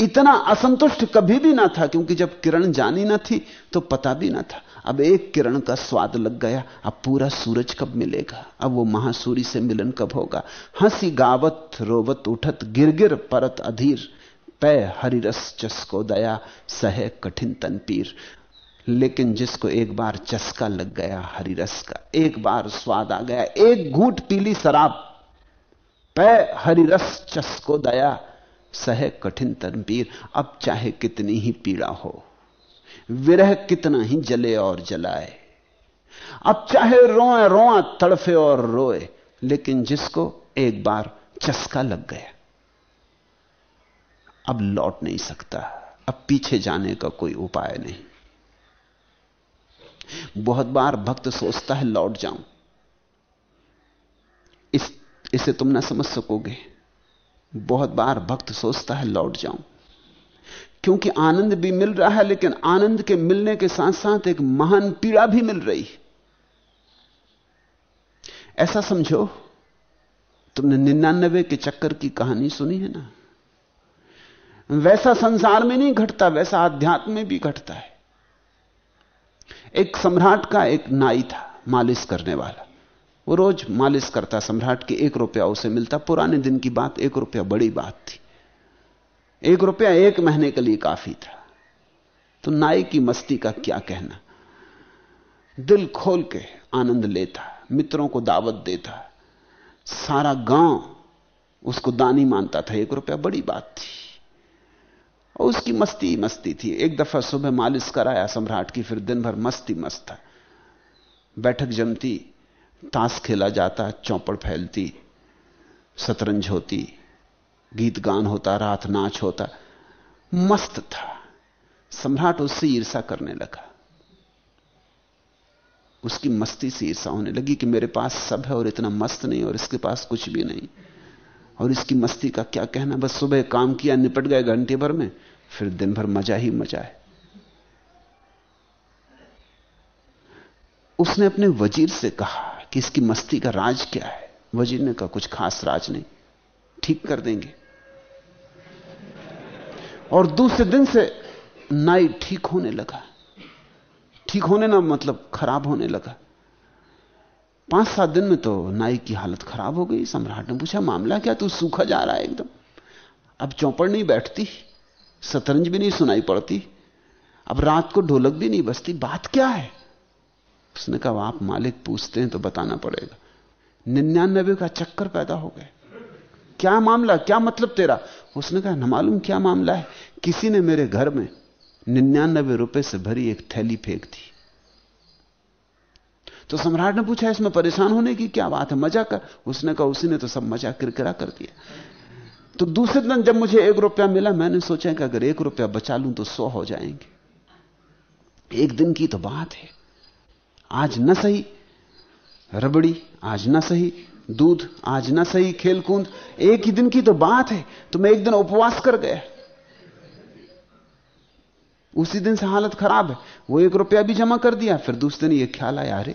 [SPEAKER 3] इतना असंतुष्ट कभी भी ना था, क्योंकि जब किरण जानी ना थी तो पता भी ना था। अब एक किरण का स्वाद लग गया, अब पूरा सूरज कब मिलेगा? अब वो महासूरी से मिलन कब होगा? हँसी गावत रोवत उठत, गिरगिर परत अधीर। पै हरिरस चस्को दया, सह कठिन तनपीर लेकिन जिसको एक बार चस्का लग गया, हरिरस का, एक बार स्वाद आ गया, एक घूट पीली शराब। पै हरिरस चस्को दया, सह कठिन तनपीर अब चाहे कितनी ही पीड़ा हो, विरह कितना ही जले और जलाए। अब चाहे रोए रोआ तड़फे और रोए, लेकिन जिसको एक बार चस्का लग गया अब लौट नहीं सकता। अब पीछे जाने का कोई उपाय नहीं। बहुत बार भक्त सोचता है, लौट जाऊँ। इस, इसे तुम ना समझ सकोगे। बहुत बार भक्त सोचता है, लौट जाऊँ। क्योंकि आनंद भी मिल रहा है, लेकिन आनंद के मिलने के साथ साथ एक महान पीड़ा भी मिल रही ऐसा समझो, तुमने निन्यानबे के चक्कर की कहानी सुनी है ना? वैसा संसार में नहीं घटता, वैसा आध्यात्म में भी घटता है। एक सम्राट का एक नाई था, मालिश करने वाला। वो रोज मालिश करता, सम्राट की एक रुपया उसे मिलता। पुराने दिन की बात, एक रुपया बड़ी बात थी। एक रुपया एक महीने के लिए काफ़ी था। तो नाई की मस्ती का क्या कहना? दिल खोल के आनंद लेता, मित्रों को दावत देता। सारा गाँव उसको दानी मानता था। एक रुपया बड़ी बात थी। और उसकी मस्ती मस्ती थी। एक दफ़ा सुबह मालिश कराया सम्राट की, फिर दिन भर मस्ती मस्त था। बैठक जमती, ताश खेला जाता, चौपड़ फैलती, शतरंज होती गीत गान होता, रात नाच होता। मस्त था। सम्राट उससे ईर्षा करने लगा। उसकी मस्ती से ईर्षा होने लगी कि मेरे पास सब है और इतना मस्त नहीं और इसके पास कुछ भी नहीं। और इसकी मस्ती का क्या कहना? बस सुबह काम किया, निपट गए घंटे भर में, फिर दिन भर मज़ा ही मज़ा है। उसने अपने वज़ीर से कहा कि इसकी मस्ती का राज क्या है? वज़ीर ने कहा, कुछ खास राज नहीं, ठीक कर देंगे। और दूसरे दिन से नाई ठीक होने लगा। ठीक होने ना मतलब खराब होने लगा। पाँच सात दिन में तो नाई की हालत खराब हो गई। सम्राट ने पूछा, मामला क्या? तू सूखा जा रहा है एकदम। अब चौपड़ नहीं बैठती, शतरंज भी नहीं सुनाई पड़ती, अब रात को ढोलक भी नहीं बजती, बात क्या है? उसने कहा, आप मालिक पूछते हैं तो बताना पड़ेगा। निन्यानबे का चक्कर पैदा हो गए। क्या मामला? क्या मतलब तेरा? उसने कहा, न मालूम क्या मामला है। किसी ने मेरे घर में निन्यानबे रुपए से भरी एक थैली फेंक दी। तो सम्राट ने पूछा, इसमें परेशान होने की क्या बात है? मज़ा कर। उसने कहा, उसी ने तो सब मज़ा किरकिरा कर दिया। तो दूसरे दिन जब मुझे एक रुपया मिला, मैंने सोचा कि अगर एक रुपया बचा लूँ तो सौ हो जाएँगे। एक दिन की तो बात है। आज न सही, रबड़ी आज न सही, दूध आज न सही, खेलकूद एक ही दिन की तो बात है। तो मैं एक दिन उपवास कर गया। उसी दिन से हालत खराब है। वो एक रुपया भी जमा कर दिया, फिर दूसरे दिन ये ख्याल आया, अरे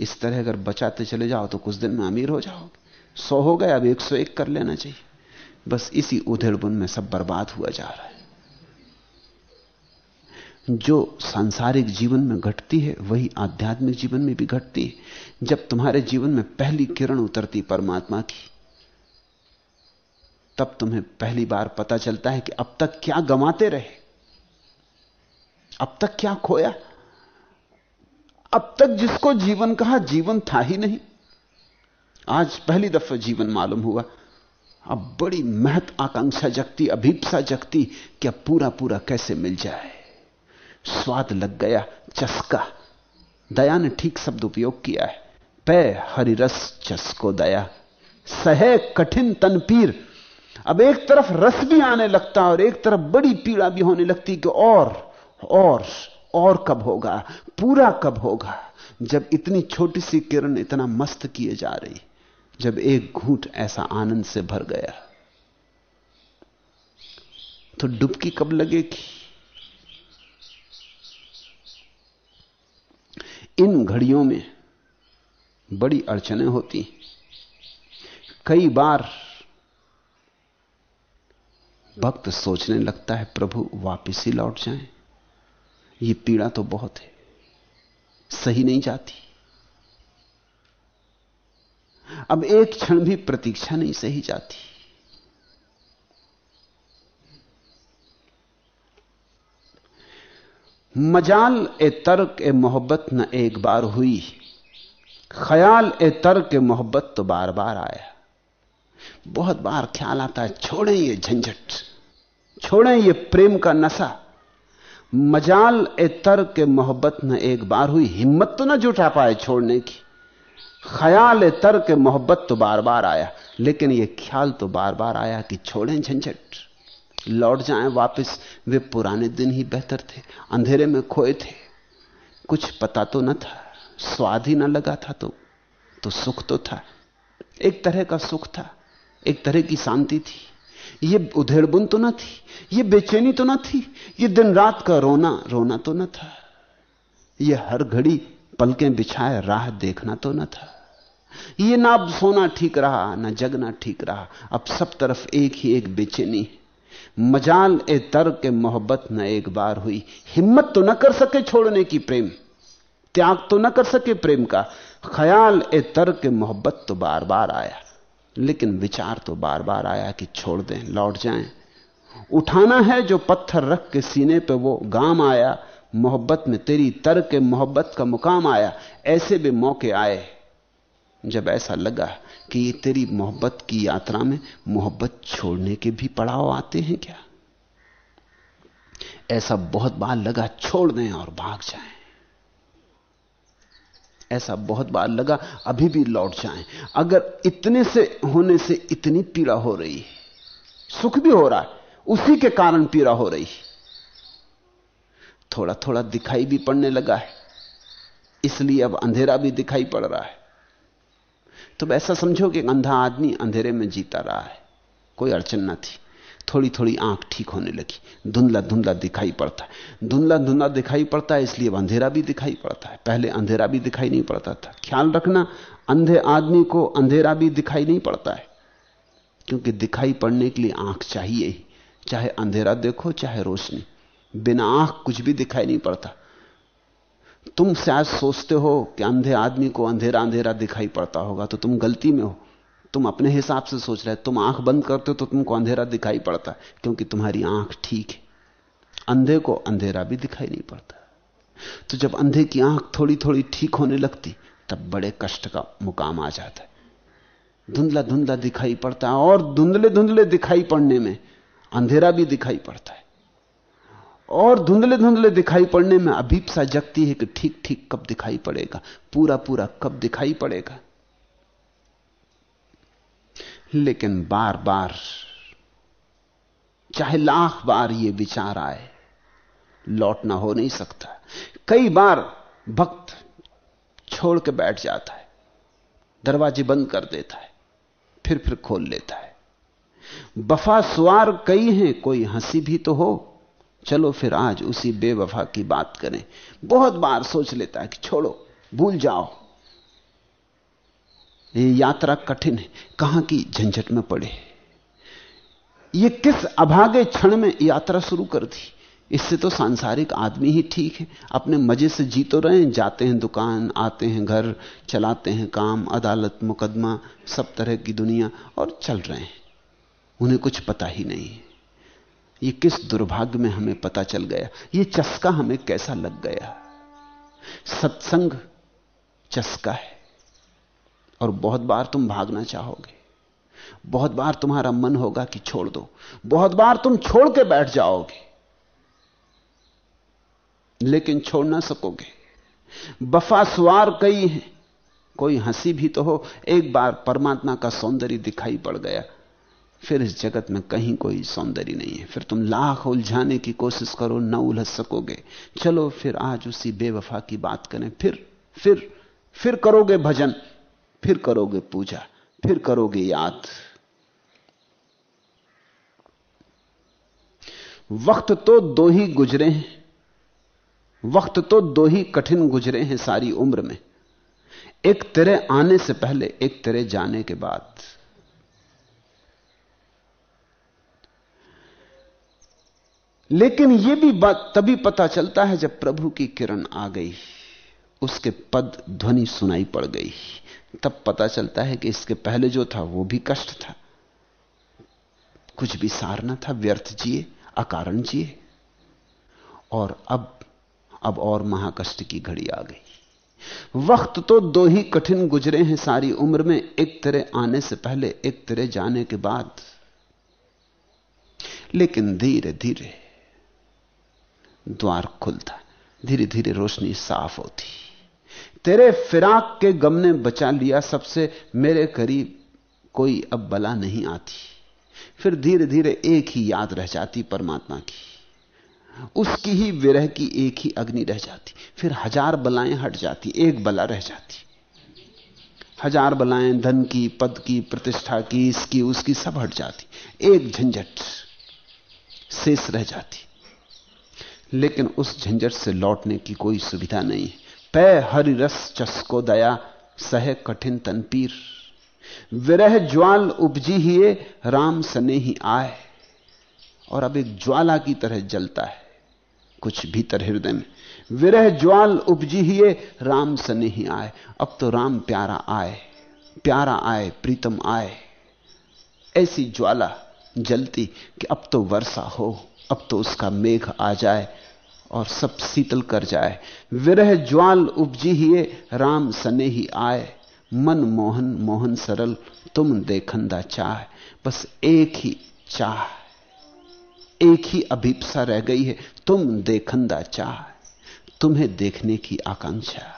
[SPEAKER 3] इस तरह अगर बचाते चले जाओ तो कुछ दिन में अमीर हो जाओगे सौ हो गए, अब एक सौ एक कर लेना चाहिए। बस इसी उधेड़बुन में सब बर्बाद हुआ जा रहा है। जो सांसारिक जीवन में घटती है, वही आध्यात्मिक जीवन में भी घटती है। जब तुम्हारे जीवन में पहली किरण उतरती परमात्मा की, तब तुम्हें पहली बार पता चलता है कि अब तक क्या गमाते रहे, अब तक क्या खोया। अब तक जिसको जीवन कहा, जीवन था ही नहीं। आज पहली दफ़ा जीवन मालूम हुआ। अब बड़ी महत आकांक्षा जगती, अभीपसा जगती क्या पूरा पूरा कैसे मिल जाए। स्वाद लग गया, चस्का। दया ने ठीक शब्द उपयोग किया है। पै हरिरस चस्को दया। सहे कठिन तनपीर अब एक तरफ़ रस भी आने लगता और एक तरफ़ बड़ी पीड़ा भी होने लगती कि और और और कब होगा? पूरा कब होगा? जब इतनी छोटी सी किरण इतना मस्त किए जा रही, जब एक घूट ऐसा आनंद से भर गया तो डुबकी कब लगेगी? इन घड़ियों में बड़ी अड़चने होती कई बार भक्त सोचने लगता है, प्रभु, वापिस ही लौट जाएँ। ये पीड़ा तो बहुत है। सही नहीं जाती। अब एक क्षण भी प्रतीक्षा नहीं सही जाती। मजाल ए तर्क ए मोहब्बत न एक बार हुई। ख्याल ए तर्क ए मोहब्बत तो बार बार आया। बहुत बार ख्याल आता है, छोड़ें ये झंझट, छोड़ें ये प्रेम का नशा। मजाल ए तर्क ए मोहब्बत न एक बार हुई, हिम्मत तो ना जुटा पाए छोड़ने की। ख्याल ए तर्क ए मोहब्बत तो बार बार आया, लेकिन यह ख्याल तो बार बार आया कि छोड़ें झंझट। लौट जाएँ वापस, वे पुराने दिन ही बेहतर थे, अंधेरे में खोए थे। कुछ पता तो न था, स्वाद ही ना लगा था तो तो सुख तो था। एक तरह का सुख था, एक तरह की शांति थी। ये उधेड़बुन तो न थी, ये बेचैनी तो न थी, ये दिन रात का रोना रोना तो न था। ये हर घड़ी पलकें बिछाए राह देखना तो न था। ये ना सोना ठीक रहा, ना जगना ठीक रहा, अब सब तरफ़ एक ही एक बेचैनी मजाल ए तर के मोहब्बत न एक बार हुई। हिम्मत तो न कर सके छोड़ने की प्रेम, त्याग तो न कर सके प्रेम का। ख्याल ए तर के मोहब्बत तो बार बार आया। लेकिन विचार तो बार बार आया कि छोड़ दें, लौट जाएँ। उठाना है जो पत्थर रख के सीने पे वो गाम आया, मोहब्बत में तेरी तर के मोहब्बत का मुकाम आया, ऐसे भी मौके आए। जब ऐसा लगा कि ये तेरी मोहब्बत की यात्रा में मोहब्बत छोड़ने के भी पड़ाव आते हैं क्या? ऐसा बहुत बार लगा, छोड़ दें और भाग जाएँ। ऐसा बहुत बार लगा, अभी भी लौट जाएँ। अगर इतने से होने से इतनी पीड़ा हो रही है, सुख भी हो रहा है, उसी के कारण पीड़ा हो रही थोड़ा थोड़ा दिखाई भी पड़ने लगा है, इसलिए अब अंधेरा भी दिखाई पड़ रहा है। तो ऐसा समझो कि अंधा आदमी अंधेरे में जीता रहा है, कोई अड़चन ना थी। थोड़ी थोड़ी आँख ठीक होने लगी। धुंधला धुंधला दिखाई पड़ता है। धुंधला धुंधला दिखाई पड़ता है, इसलिए अंधेरा भी दिखाई पड़ता है। पहले अंधेरा भी दिखाई नहीं पड़ता था। ख्याल रखना, अंधे आदमी को अंधेरा भी दिखाई नहीं पड़ता है। क्योंकि दिखाई पड़ने के लिए आँख चाहिए ही। चाहे अंधेरा देखो, चाहे रोशनी। बिना आँख कुछ भी दिखाई नहीं पड़ता। तुम शायद सोचते हो कि अंधे आदमी को अंधेरा अंधेरा दिखाई पड़ता होगा तो तुम गलती में हो। तुम अपने हिसाब से सोच रहे, तुम आँख बंद करते हो तो तुमको अंधेरा दिखाई पड़ता क्योंकि तुम्हारी आँख ठीक है। अंधे को अंधेरा भी दिखाई नहीं पड़ता। तो जब अंधे की आँख थोड़ी थोड़ी ठीक होने लगती, तब बड़े कष्ट का मुकाम आ जाता है। धुंधला धुंधला दिखाई पड़ता है, और धुंधले धुंधले दिखाई पड़ने में अंधेरा भी दिखाई पड़ता है। और धुंधले धुंधले दिखाई पड़ने में अभीपसा जगती है कि ठीक ठीक कब दिखाई पड़ेगा पूरा पूरा कब दिखाई पड़ेगा। लेकिन बार बार चाहे लाख बार ये विचार आए, लौटना हो नहीं सकता। कई बार भक्त छोड़ के बैठ जाता है, दरवाजे बंद कर देता है, फिर फिर खोल लेता है। बफा सुवार कई हैं, कोई हँसी भी तो हो। चलो फिर आज उसी बेवफा की बात करें। बहुत बार सोच लेता है कि छोड़ो, भूल जाओ। ये यात्रा कठिन है। कहाँ की झंझट में पड़े ये किस अभागे क्षण में यात्रा शुरू कर दी? इससे तो सांसारिक आदमी ही ठीक है। अपने मज़े से जी तो रहे हैं, जाते हैं दुकान, आते हैं घर, चलाते हैं काम, अदालत, मुकदमा, सब तरह की दुनिया और चल रहे हैं। उन्हें कुछ पता ही नहीं ये किस दुर्भाग्य में हमें पता चल गया? ये चस्का हमें कैसा लग गया? सत्संग चस्का है। और बहुत बार तुम भागना चाहोगे। बहुत बार तुम्हारा मन होगा कि छोड़ दो। बहुत बार तुम छोड़ के बैठ जाओगे। लेकिन छोड़ ना सकोगे। बफा सुवार कई हैं। कोई हँसी भी तो हो। एक बार परमात्मा का सौंदर्य दिखाई पड़ गया। फिर इस जगत में कहीं कोई सौंदर्य नहीं है। फिर तुम लाख उलझाने की कोशिश करो, न उलझ सकोगे। चलो फिर आज उसी बेवफा की बात करें। फिर फिर फिर करोगे भजन। फिर करोगे पूजा, फिर करोगे याद। वक्त तो दो ही गुजरे हैं, वक्त तो दो ही कठिन गुजरे हैं सारी उम्र में। एक तेरे आने से पहले, एक तेरे जाने के बाद। लेकिन यह भी बात तभी पता चलता है जब प्रभु की किरण आ गई, उसके पद ध्वनि सुनाई पड़ गई। तब पता चलता है कि इसके पहले जो था, वो भी कष्ट था। कुछ भी सार न था, व्यर्थ जिए, अकारण जिए। और अब अब और महाकष्ट की घड़ी आ गई। वक्त तो दो ही कठिन गुजरे हैं सारी उम्र में, एक तरह आने से पहले, एक तरह जाने के बाद। लेकिन धीरे धीरे, द्वार खुलता, धीरे धीरे रोशनी साफ़ होती। तेरे फिराक के गम ने बचा लिया सबसे, मेरे करीब कोई अब बला नहीं आती। फिर धीरे धीरे एक ही याद रह जाती परमात्मा की। उसकी ही विरह की एक ही अग्नि रह जाती। फिर हज़ार बलाएँ हट जाती, एक बला रह जाती। हज़ार बलाएँ धन की, पद की, प्रतिष्ठा की, इसकी, उसकी सब हट जाती। एक झंझट शेष रह जाती। लेकिन उस झंझट से लौटने की कोई सुविधा नहीं है। पै हरि रस चस्को दया, सह कठिन तनपीर। विरह ज्वाल उपजी ही राम सने ही आए। और अब एक ज्वाला की तरह जलता है, कुछ भीतर हृदय में। विरह ज्वाल उपजी ही राम सने ही आए। अब तो राम प्यारा आए प्यारा आए, प्रीतम आए। ऐसी ज्वाला जलती कि अब तो वर्षा हो, अब तो उसका मेघ आ जाए। और सब शीतल कर जाए। विरह ज्वाल उपजी ही राम सने ही आए। मन मोहन मोहन सरल, तुम देखंदा चाह। बस एक ही चाह, एक ही अभीपसा रह गई है, तुम देखंदा चाह। तुम्हें देखने की आकांक्षा।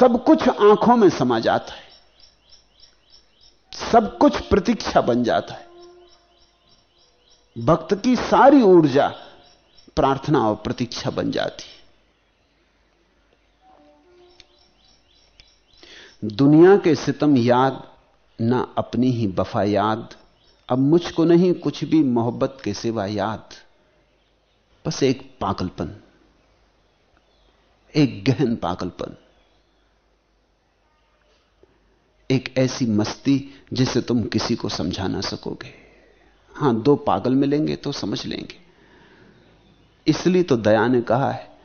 [SPEAKER 3] सब कुछ आँखों में समा जाता है। सब कुछ प्रतीक्षा बन जाता है। भक्त की सारी ऊर्जा प्रार्थना और प्रतीक्षा बन जाती दुनिया के सितम याद ना अपनी ही बफा याद, अब मुझको नहीं कुछ भी मोहब्बत के सिवा याद। बस एक पागलपन, एक गहन पागलपन, एक ऐसी मस्ती जिसे तुम किसी को समझा ना सकोगे। हाँ, दो पागल मिलेंगे तो समझ लेंगे। इसलिए तो दया ने कहा है,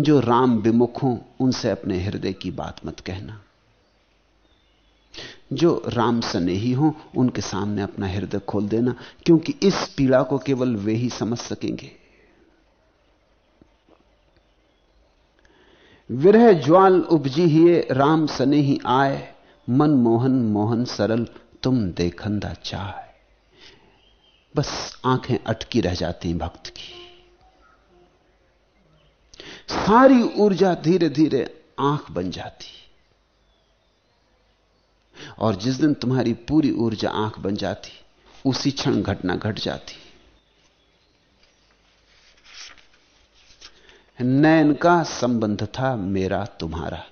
[SPEAKER 3] जो राम विमुख हों, उनसे अपने हृदय की बात मत कहना। जो राम स्नेही हो, उनके सामने अपना हृदय खोल देना, क्योंकि इस पीड़ा को केवल वे ही समझ सकेंगे। विरह ज्वाल उपजी ही राम स्नेही आए, मन मोहन मोहन सरल, तुम देखंदा चाह। बस आँखें अटकी रह जाती हैं भक्त की। सारी ऊर्जा धीरे धीरे आँख बन जाती और जिस दिन तुम्हारी पूरी ऊर्जा आँख बन जाती, उसी क्षण घटना घट जाती। नैन का संबंध था मेरा तुम्हारा।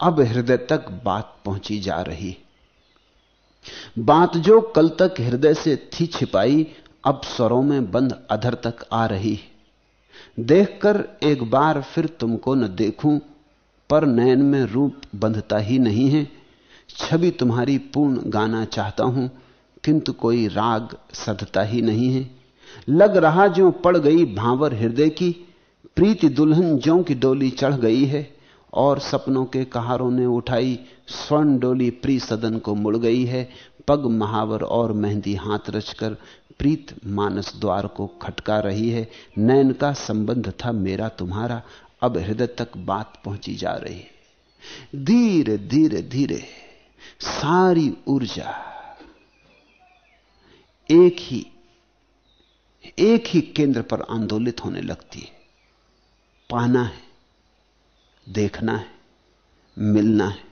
[SPEAKER 3] अब हृदय तक बात पहुँची जा रही। बात जो कल तक हृदय से थी छिपाई, अब स्वरों में बंद अधर तक आ रही। देखकर एक बार फिर तुमको न देखूँ, पर नयन में रूप बंधता ही नहीं है। छवि तुम्हारी पूर्ण गाना चाहता हूँ, किंतु कोई राग सधता ही नहीं है। लग रहा जो पड़ गई भांवर हृदय की, प्रीति दुल्हन ज्यों की डोली चढ़ गई है, और सपनों के कहारों ने उठाई, स्वर्ण डोली प्री सदन को मुड़ गई है। पग, महावर और मेहंदी हाथ रचकर प्रीत मानस द्वार को खटका रही है। नैन का संबंध था मेरा तुम्हारा। अब हृदय तक बात पहुँची जा रही है। धीरे धीरे धीरे, सारी ऊर्जा एक ही एक ही केंद्र पर आंदोलित होने लगती है। पाना है, देखना है, मिलना है।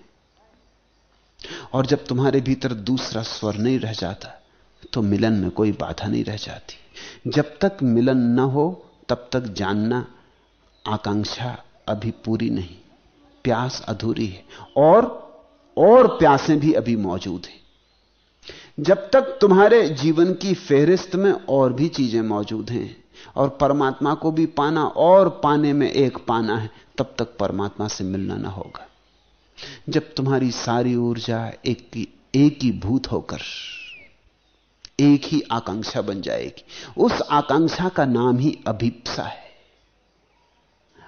[SPEAKER 3] और जब तुम्हारे भीतर दूसरा स्वर नहीं रह जाता तो मिलन में कोई बाधा नहीं रह जाती। जब तक मिलन न हो, तब तक जानना आकांक्षा अभी पूरी नहीं। प्यास अधूरी है और और प्यासें भी अभी मौजूद हैं। जब तक तुम्हारे जीवन की फेहरिस्त में और भी चीज़ें मौजूद हैं और परमात्मा को भी पाना और पाने में एक पाना है, तब तक परमात्मा से मिलना ना होगा। जब तुम्हारी सारी ऊर्जा एक की, एक ही भूत होकर, एक ही आकांक्षा बन जाएगी। उस आकांक्षा का नाम ही अभिप्सा है।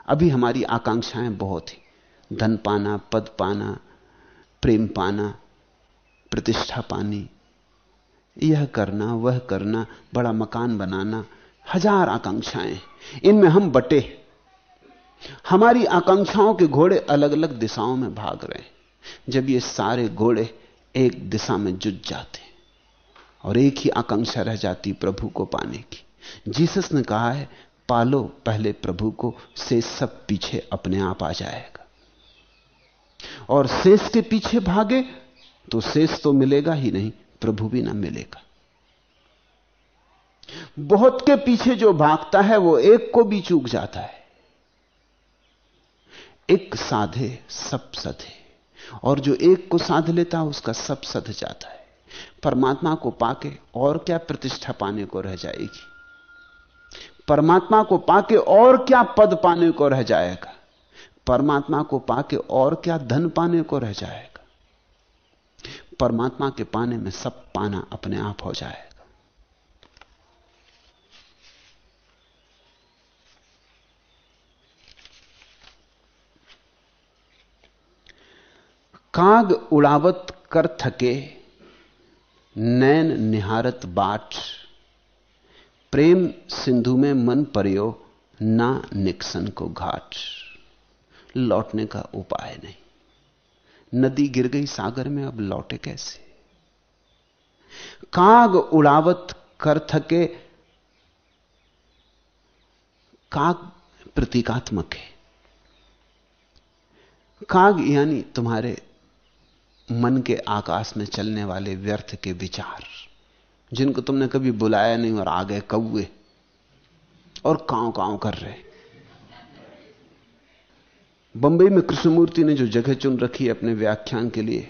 [SPEAKER 3] अभी हमारी आकांक्षाएँ बहुत ही। धन पाना, पद पाना, प्रेम पाना, प्रतिष्ठा पानी, यह करना, वह करना, बड़ा मकान बनाना, हज़ार आकांक्षाएँ इनमें हम बटे हमारी आकांक्षाओं के घोड़े अलग अलग दिशाओं में भाग रहे हैं। जब ये सारे घोड़े एक दिशा में जुट जाते और एक ही आकांक्षा रह जाती प्रभु को पाने की। जीसस ने कहा है, पालो, पहले प्रभु को से सब पीछे अपने आप आ जाएगा। और शेष के पीछे भागे तो शेष तो मिलेगा ही नहीं, प्रभु भी ना मिलेगा। बहुत के पीछे जो भागता है, वो एक को भी चूक जाता है। एक साधे, सब सधे। और जो एक को साध लेता है उसका सब सध जाता है। परमात्मा को पाके और क्या प्रतिष्ठा पाने को रह जाएगी? परमात्मा को पाके और क्या पद पाने को रह जाएगा? परमात्मा को पाके और क्या धन पाने को रह जाएगा? परमात्मा के पाने में सब पाना अपने आप हो जाएगा काग उड़ावत कर थके, नैन निहारत बाट। प्रेम सिंधु में मन परियो, ना निक्सन को घाट। लौटने का उपाय नहीं। नदी गिर गई सागर में, अब लौटे कैसे? काग उड़ावत कर थके, काग प्रतीकात्मक है। काग यानी तुम्हारे मन के आकाश में चलने वाले व्यर्थ के विचार, जिनको तुमने कभी बुलाया नहीं और आ गए कौए और कांव कांव कर रहे बंबई में कृष्णमूर्ति ने जो जगह चुन रखी अपने व्याख्यान के लिए,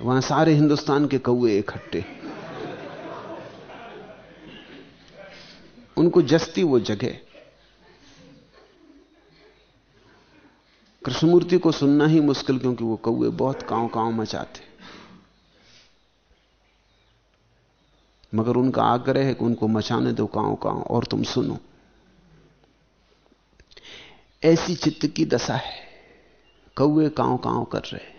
[SPEAKER 3] वहाँ सारे हिंदुस्तान के कौए इकट्ठे। उनको जस्ती वो जगह कृष्णमूर्ति को सुनना ही मुश्किल क्योंकि वो कौए बहुत कांव कांव मचाते मगर उनका आग्रह है कि उनको मचाने दो कांव कांव और तुम सुनो। ऐसी चित्त की दशा है। कौए कांव कांव कर रहे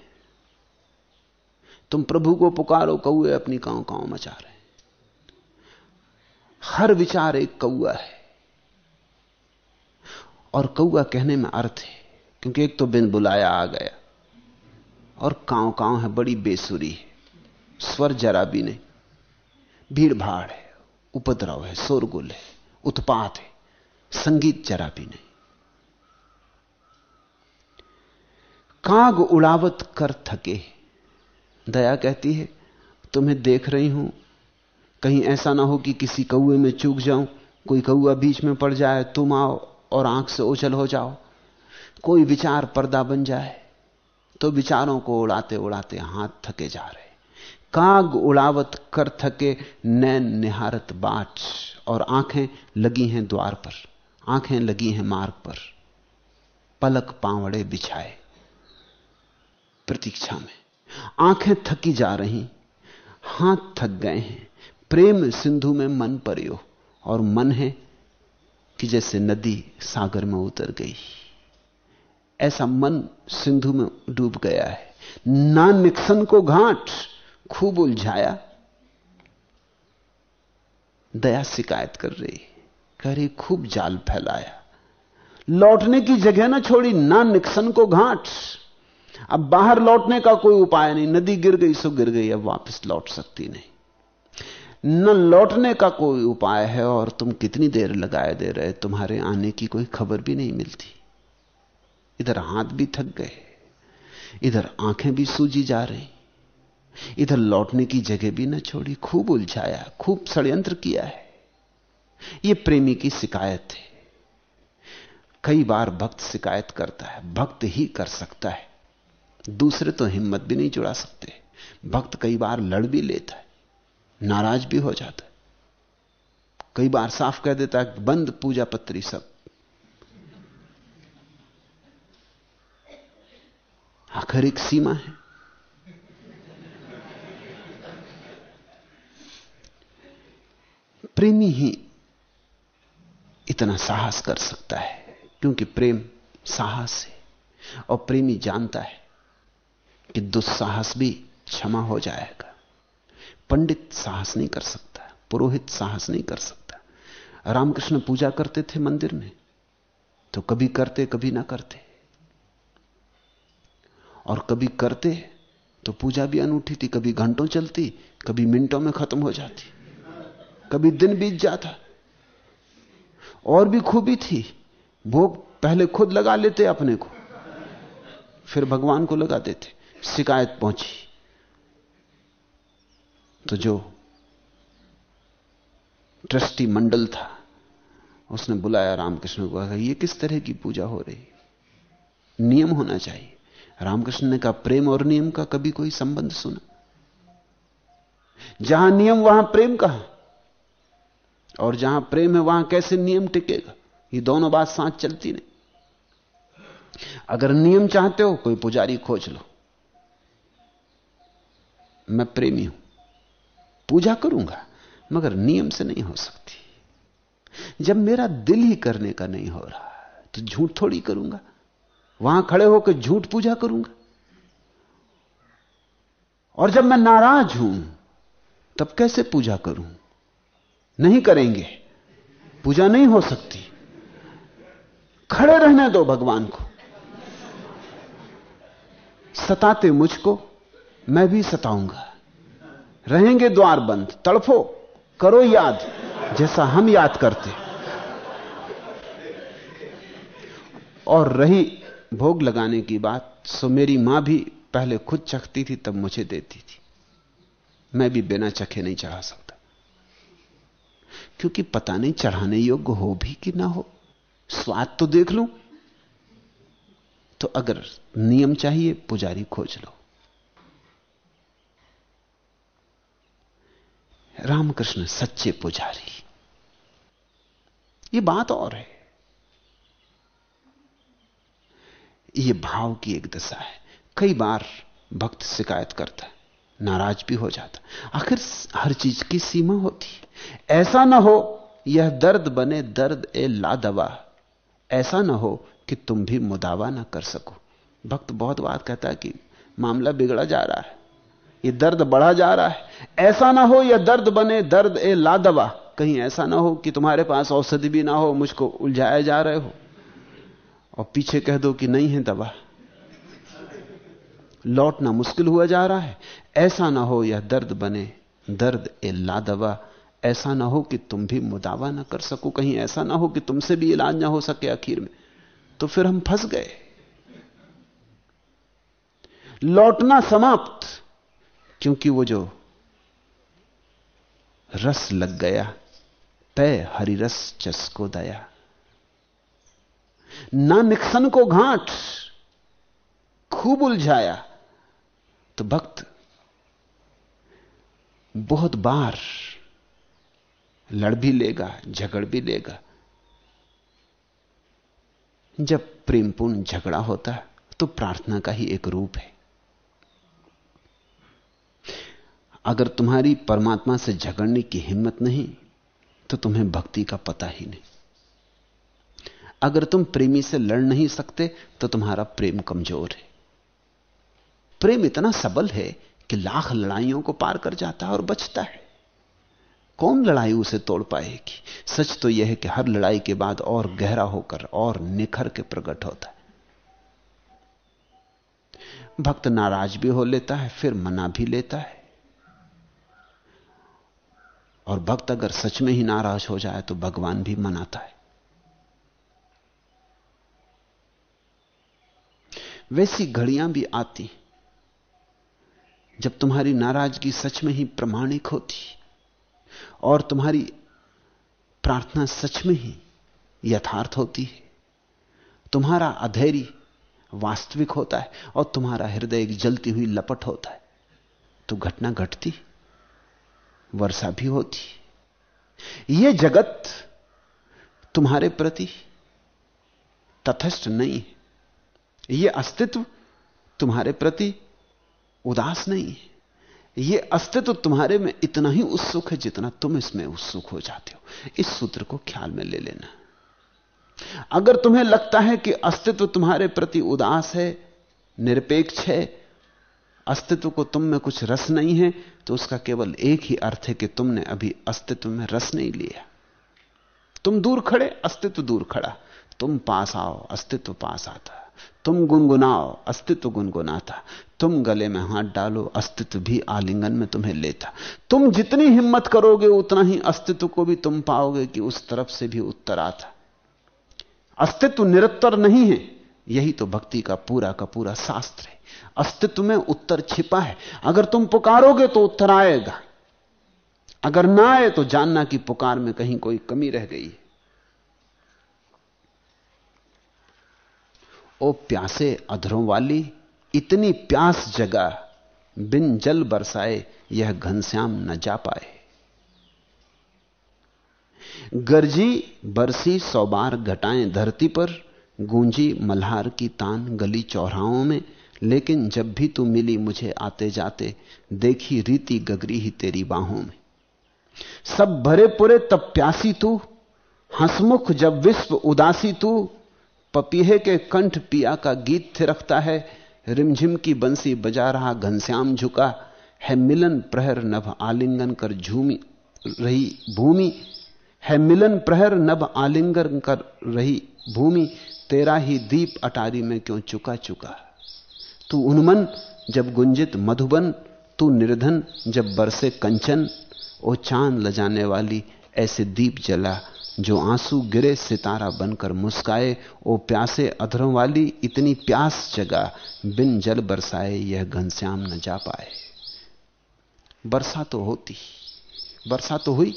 [SPEAKER 3] तुम प्रभु को पुकारो कौए अपनी कांव कांव मचा रहे हर विचार एक कौआ है। और कौआ कहने में अर्थ है क्योंकि एक तो बिन बुलाया आ गया। और कांव कांव है, बड़ी बेसुरी है। स्वर जरा भी नहीं। भीड़ भाड़ है, उपद्रव है, शोरगुल है, उत्पात है। संगीत जरा भी नहीं। काग उड़ावत कर थके। दया कहती है, तुम्हें देख रही हूँ। कहीं ऐसा ना हो कि किसी कौए में चूक जाऊँ। कोई कौआ बीच में पड़ जाए, तुम आओ और आँख से ओझल हो जाओ। कोई विचार पर्दा बन जाए तो विचारों को उड़ाते उड़ाते हाथ थके जा रहे। काग उड़ावत कर थके नैन निहारत बाट, और आँखें लगी हैं द्वार पर, आँखें लगी हैं मार्ग पर, पलक पावड़े बिछाए प्रतीक्षा में। आँखें थकी जा रही, हाथ थक गए हैं, प्रेम सिंधु में मन परियो, और मन है कि जैसे नदी सागर में उतर गई। ऐसा मन सिंधु में डूब गया है। ना निक्सन को घाट खूब उलझाया। दया शिकायत कर रही कह रही खूब जाल फैलाया। लौटने की जगह ना छोड़ी ना निक्सन को घाट। अब बाहर लौटने का कोई उपाय नहीं। नदी गिर गई, सो गिर गई, अब वापस लौट सकती नहीं। न लौटने का कोई उपाय है, और तुम कितनी देर लगाए दे रहे, तुम्हारे आने की कोई खबर भी नहीं मिलती। इधर हाथ भी थक गए, इधर आँखें भी सूजी जा रही, इधर लौटने की जगह भी न छोड़ी, खूब उलझाया, खूब षड्यंत्र किया है। यह प्रेमी की शिकायत है। कई बार भक्त शिकायत करता है, भक्त ही कर सकता है। दूसरे तो हिम्मत भी नहीं जुड़ा सकते। भक्त कई बार लड़ भी लेता है, नाराज़ भी हो जाता है। कई बार साफ़ कह देता है, बंद पूजा पत्री सब। आखिर एक सीमा है। प्रेमी ही इतना साहस कर सकता है, क्योंकि प्रेम साहस है, और प्रेमी जानता है कि दुस्साहस भी क्षमा हो जाएगा। पंडित साहस नहीं कर सकता, पुरोहित साहस नहीं कर सकता। रामकृष्ण पूजा करते थे मंदिर में तो कभी करते, कभी ना करते। और कभी करते तो पूजा भी अनूठी थी, कभी घंटों चलती, कभी मिनटों में खत्म हो जाती, कभी दिन बीत जाता। और भी खूबी थी, भोग पहले खुद लगा लेते अपने को, फिर भगवान को लगा देते, शिकायत पहुँची। तो जो ट्रस्टी मंडल था, उसने बुलाया रामकृष्ण को, कहा यह किस तरह की पूजा हो रही? नियम होना चाहिए। रामकृष्ण ने कहा, प्रेम और नियम का कभी कोई संबंध सुना? जहाँ नियम, वहाँ प्रेम कहा। और जहाँ प्रेम है, वहाँ कैसे नियम टिकेगा? ये दोनों बात साथ चलती नहीं। अगर नियम चाहते हो, कोई पुजारी खोज लो। मैं प्रेमी हूँ। पूजा करूँगा, मगर नियम से नहीं हो सकती। जब मेरा दिल ही करने का नहीं हो रहा तो झूठ थोड़ी करूँगा। वहाँ खड़े होकर झूठ पूजा करूँगा। और जब मैं नाराज़ हूँ, तब कैसे पूजा करूँ? नहीं करेंगे। पूजा नहीं हो सकती। खड़े रहने दो भगवान को। सताते मुझको, मैं भी सताऊँगा। रहेंगे द्वार बंद, तड़फो, करो याद, जैसा हम याद करते। और रही भोग लगाने की बात, सो मेरी माँ भी पहले खुद चखती थी, तब मुझे देती थी। मैं भी बिना चखे नहीं चढ़ा सकता। क्योंकि पता नहीं चढ़ाने योग्य हो भी कि ना हो। स्वाद तो देख लूँ। तो अगर नियम चाहिए, पुजारी खोज लो। रामकृष्ण सच्चे पुजारी। ये बात और है। ये भाव की एक दशा है। कई बार भक्त शिकायत करता है, नाराज़ भी हो जाता आखिर हर चीज़ की सीमा होती ऐसा ना हो यह दर्द बने, दर्द ए लादवा। ऐसा ना हो कि तुम भी मुदावा ना कर सको। भक्त बहुत बात कहता है कि मामला बिगड़ा जा रहा है, ये दर्द बढ़ा जा रहा है। ऐसा ना हो यह दर्द बने, दर्द ए लादवा। कहीं ऐसा ना हो कि तुम्हारे पास औषधि भी ना हो, मुझको उलझाए जा रहे हो। और पीछे कह दो कि नहीं है दवा। लौटना मुश्किल हुआ जा रहा है। ऐसा ना हो यह दर्द बने, दर्द ए लादवा। ऐसा ना हो कि तुम भी मुदावा ना कर सको कहीं। ऐसा ना हो कि तुमसे भी इलाज ना हो सके आखिर में। तो फिर हम फंस गए। लौटना समाप्त, क्योंकि वो जो रस लग गया, तय हरि रस चस्को दया। ना निक्सन को घाट खूब उलझाया। तो भक्त बहुत बार लड़ भी लेगा, झगड़ भी लेगा। जब प्रेमपूर्ण झगड़ा होता है तो प्रार्थना का ही एक रूप है। अगर तुम्हारी परमात्मा से झगड़ने की हिम्मत नहीं तो तुम्हें भक्ति का पता ही नहीं। अगर तुम प्रेमी से लड़ नहीं सकते तो तुम्हारा प्रेम कमज़ोर है। प्रेम इतना सबल है कि लाख लड़ाइयों को पार कर जाता है और बचता है। कौन लड़ाई उसे तोड़ पाएगी? सच तो यह है कि हर लड़ाई के बाद और गहरा होकर, और निखर के प्रकट होता है। भक्त नाराज़ भी हो लेता है, फिर मना भी लेता है। और भक्त अगर सच में ही नाराज़ हो जाए तो भगवान भी मनाता है। वैसी घड़ियाँ भी आती जब तुम्हारी नाराज़गी सच में ही प्रमाणिक होती और तुम्हारी प्रार्थना सच में ही यथार्थ होती है। तुम्हारा अधैर्य वास्तविक होता है और तुम्हारा हृदय एक जलती हुई लपट होता है। तो घटना घटती, वर्षा भी होती यह जगत तुम्हारे प्रति तथस्थ नहीं है। यह अस्तित्व तुम्हारे प्रति उदास नहीं है। यह अस्तित्व तुम्हारे में इतना ही उत्सुक है जितना तुम इसमें उत्सुक हो जाते हो। इस सूत्र को ख्याल में ले लेना। अगर तुम्हें लगता है कि अस्तित्व तुम्हारे प्रति उदास है, निरपेक्ष है, अस्तित्व को तुम में कुछ रस नहीं है तो उसका केवल एक ही अर्थ है कि तुमने अभी अस्तित्व में रस नहीं लिया। तुम दूर खड़े, अस्तित्व दूर खड़ा। तुम पास आओ, अस्तित्व पास आता तुम गुनगुनाओ, अस्तित्व गुनगुनाता। तुम गले में हाथ डालो, अस्तित्व भी आलिंगन में तुम्हें लेता। तुम जितनी हिम्मत करोगे, उतना ही अस्तित्व को भी तुम पाओगे कि उस तरफ़ से भी उत्तर आता। अस्तित्व निरत्तर नहीं है, यही तो भक्ति का पूरा का पूरा शास्त्र है। अस्तित्व में उत्तर छिपा है। अगर तुम पुकारोगे तो उत्तर आएगा। अगर ना आए तो जानना कि पुकार में कहीं कोई कमी रह गई है। ओ प्यासे अधरों वाली, इतनी प्यास जगा, बिन जल बरसाए यह घनश्याम न जा पाए। गरजी बरसी सौ बार घटाएँ धरती पर, गूंजी मल्हार की तान गली चौराहों में, लेकिन जब भी तू मिली मुझे आते जाते, देखी रीति गगरी ही तेरी बाहों में। सब भरे पुरे तब प्यासी तू, हंसमुख जब विश्व उदासी तू पपीहे के कंठ पिया का गीत थिरकता है, रिमझिम की बंसी बजा रहा घनश्याम झुका है मिलन प्रहर नभ आलिंगन कर झूमी रही भूमि, है मिलन प्रहर नभ आलिंगन कर रही भूमि, तेरा ही दीप अटारी में क्यों चुका चुका? तू उन्मन जब गुंजित मधुबन, तू निर्धन जब बरसे कंचन, ओ चाँद लजाने वाली ऐसे दीप जला जो आँसू गिरे सितारा बनकर मुस्काए, ओ प्यासे अधरों वाली इतनी प्यास जगा, बिन जल बरसाए यह घनश्याम न जा पाए। वर्षा तो होती वर्षा तो हुई,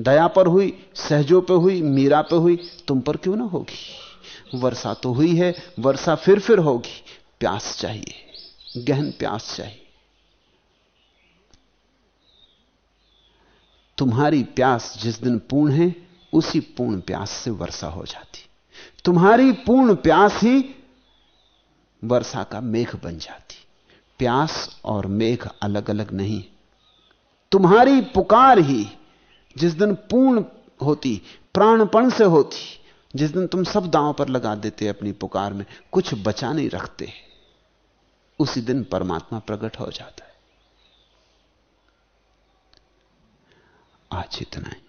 [SPEAKER 3] दया पर हुई, सहजों पे हुई, मीरा पे हुई, तुम पर क्यों ना होगी? वर्षा तो हुई है, वर्षा फिर फिर होगी, प्यास चाहिए, गहन प्यास चाहिए। तुम्हारी प्यास जिस दिन पूर्ण है उसी पूर्ण प्यास से वर्षा हो जाती। तुम्हारी पूर्ण प्यास ही वर्षा का मेघ बन जाती। प्यास और मेघ अलग अलग नहीं। तुम्हारी पुकार ही जिस दिन पूर्ण होती, प्राणपण से होती, जिस दिन तुम सब दांव पर लगा देते अपनी पुकार में, कुछ बचा नहीं रखते। उसी दिन परमात्मा प्रकट हो जाता है। आज इतना ही।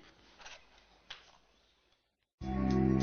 [SPEAKER 3] Thank you.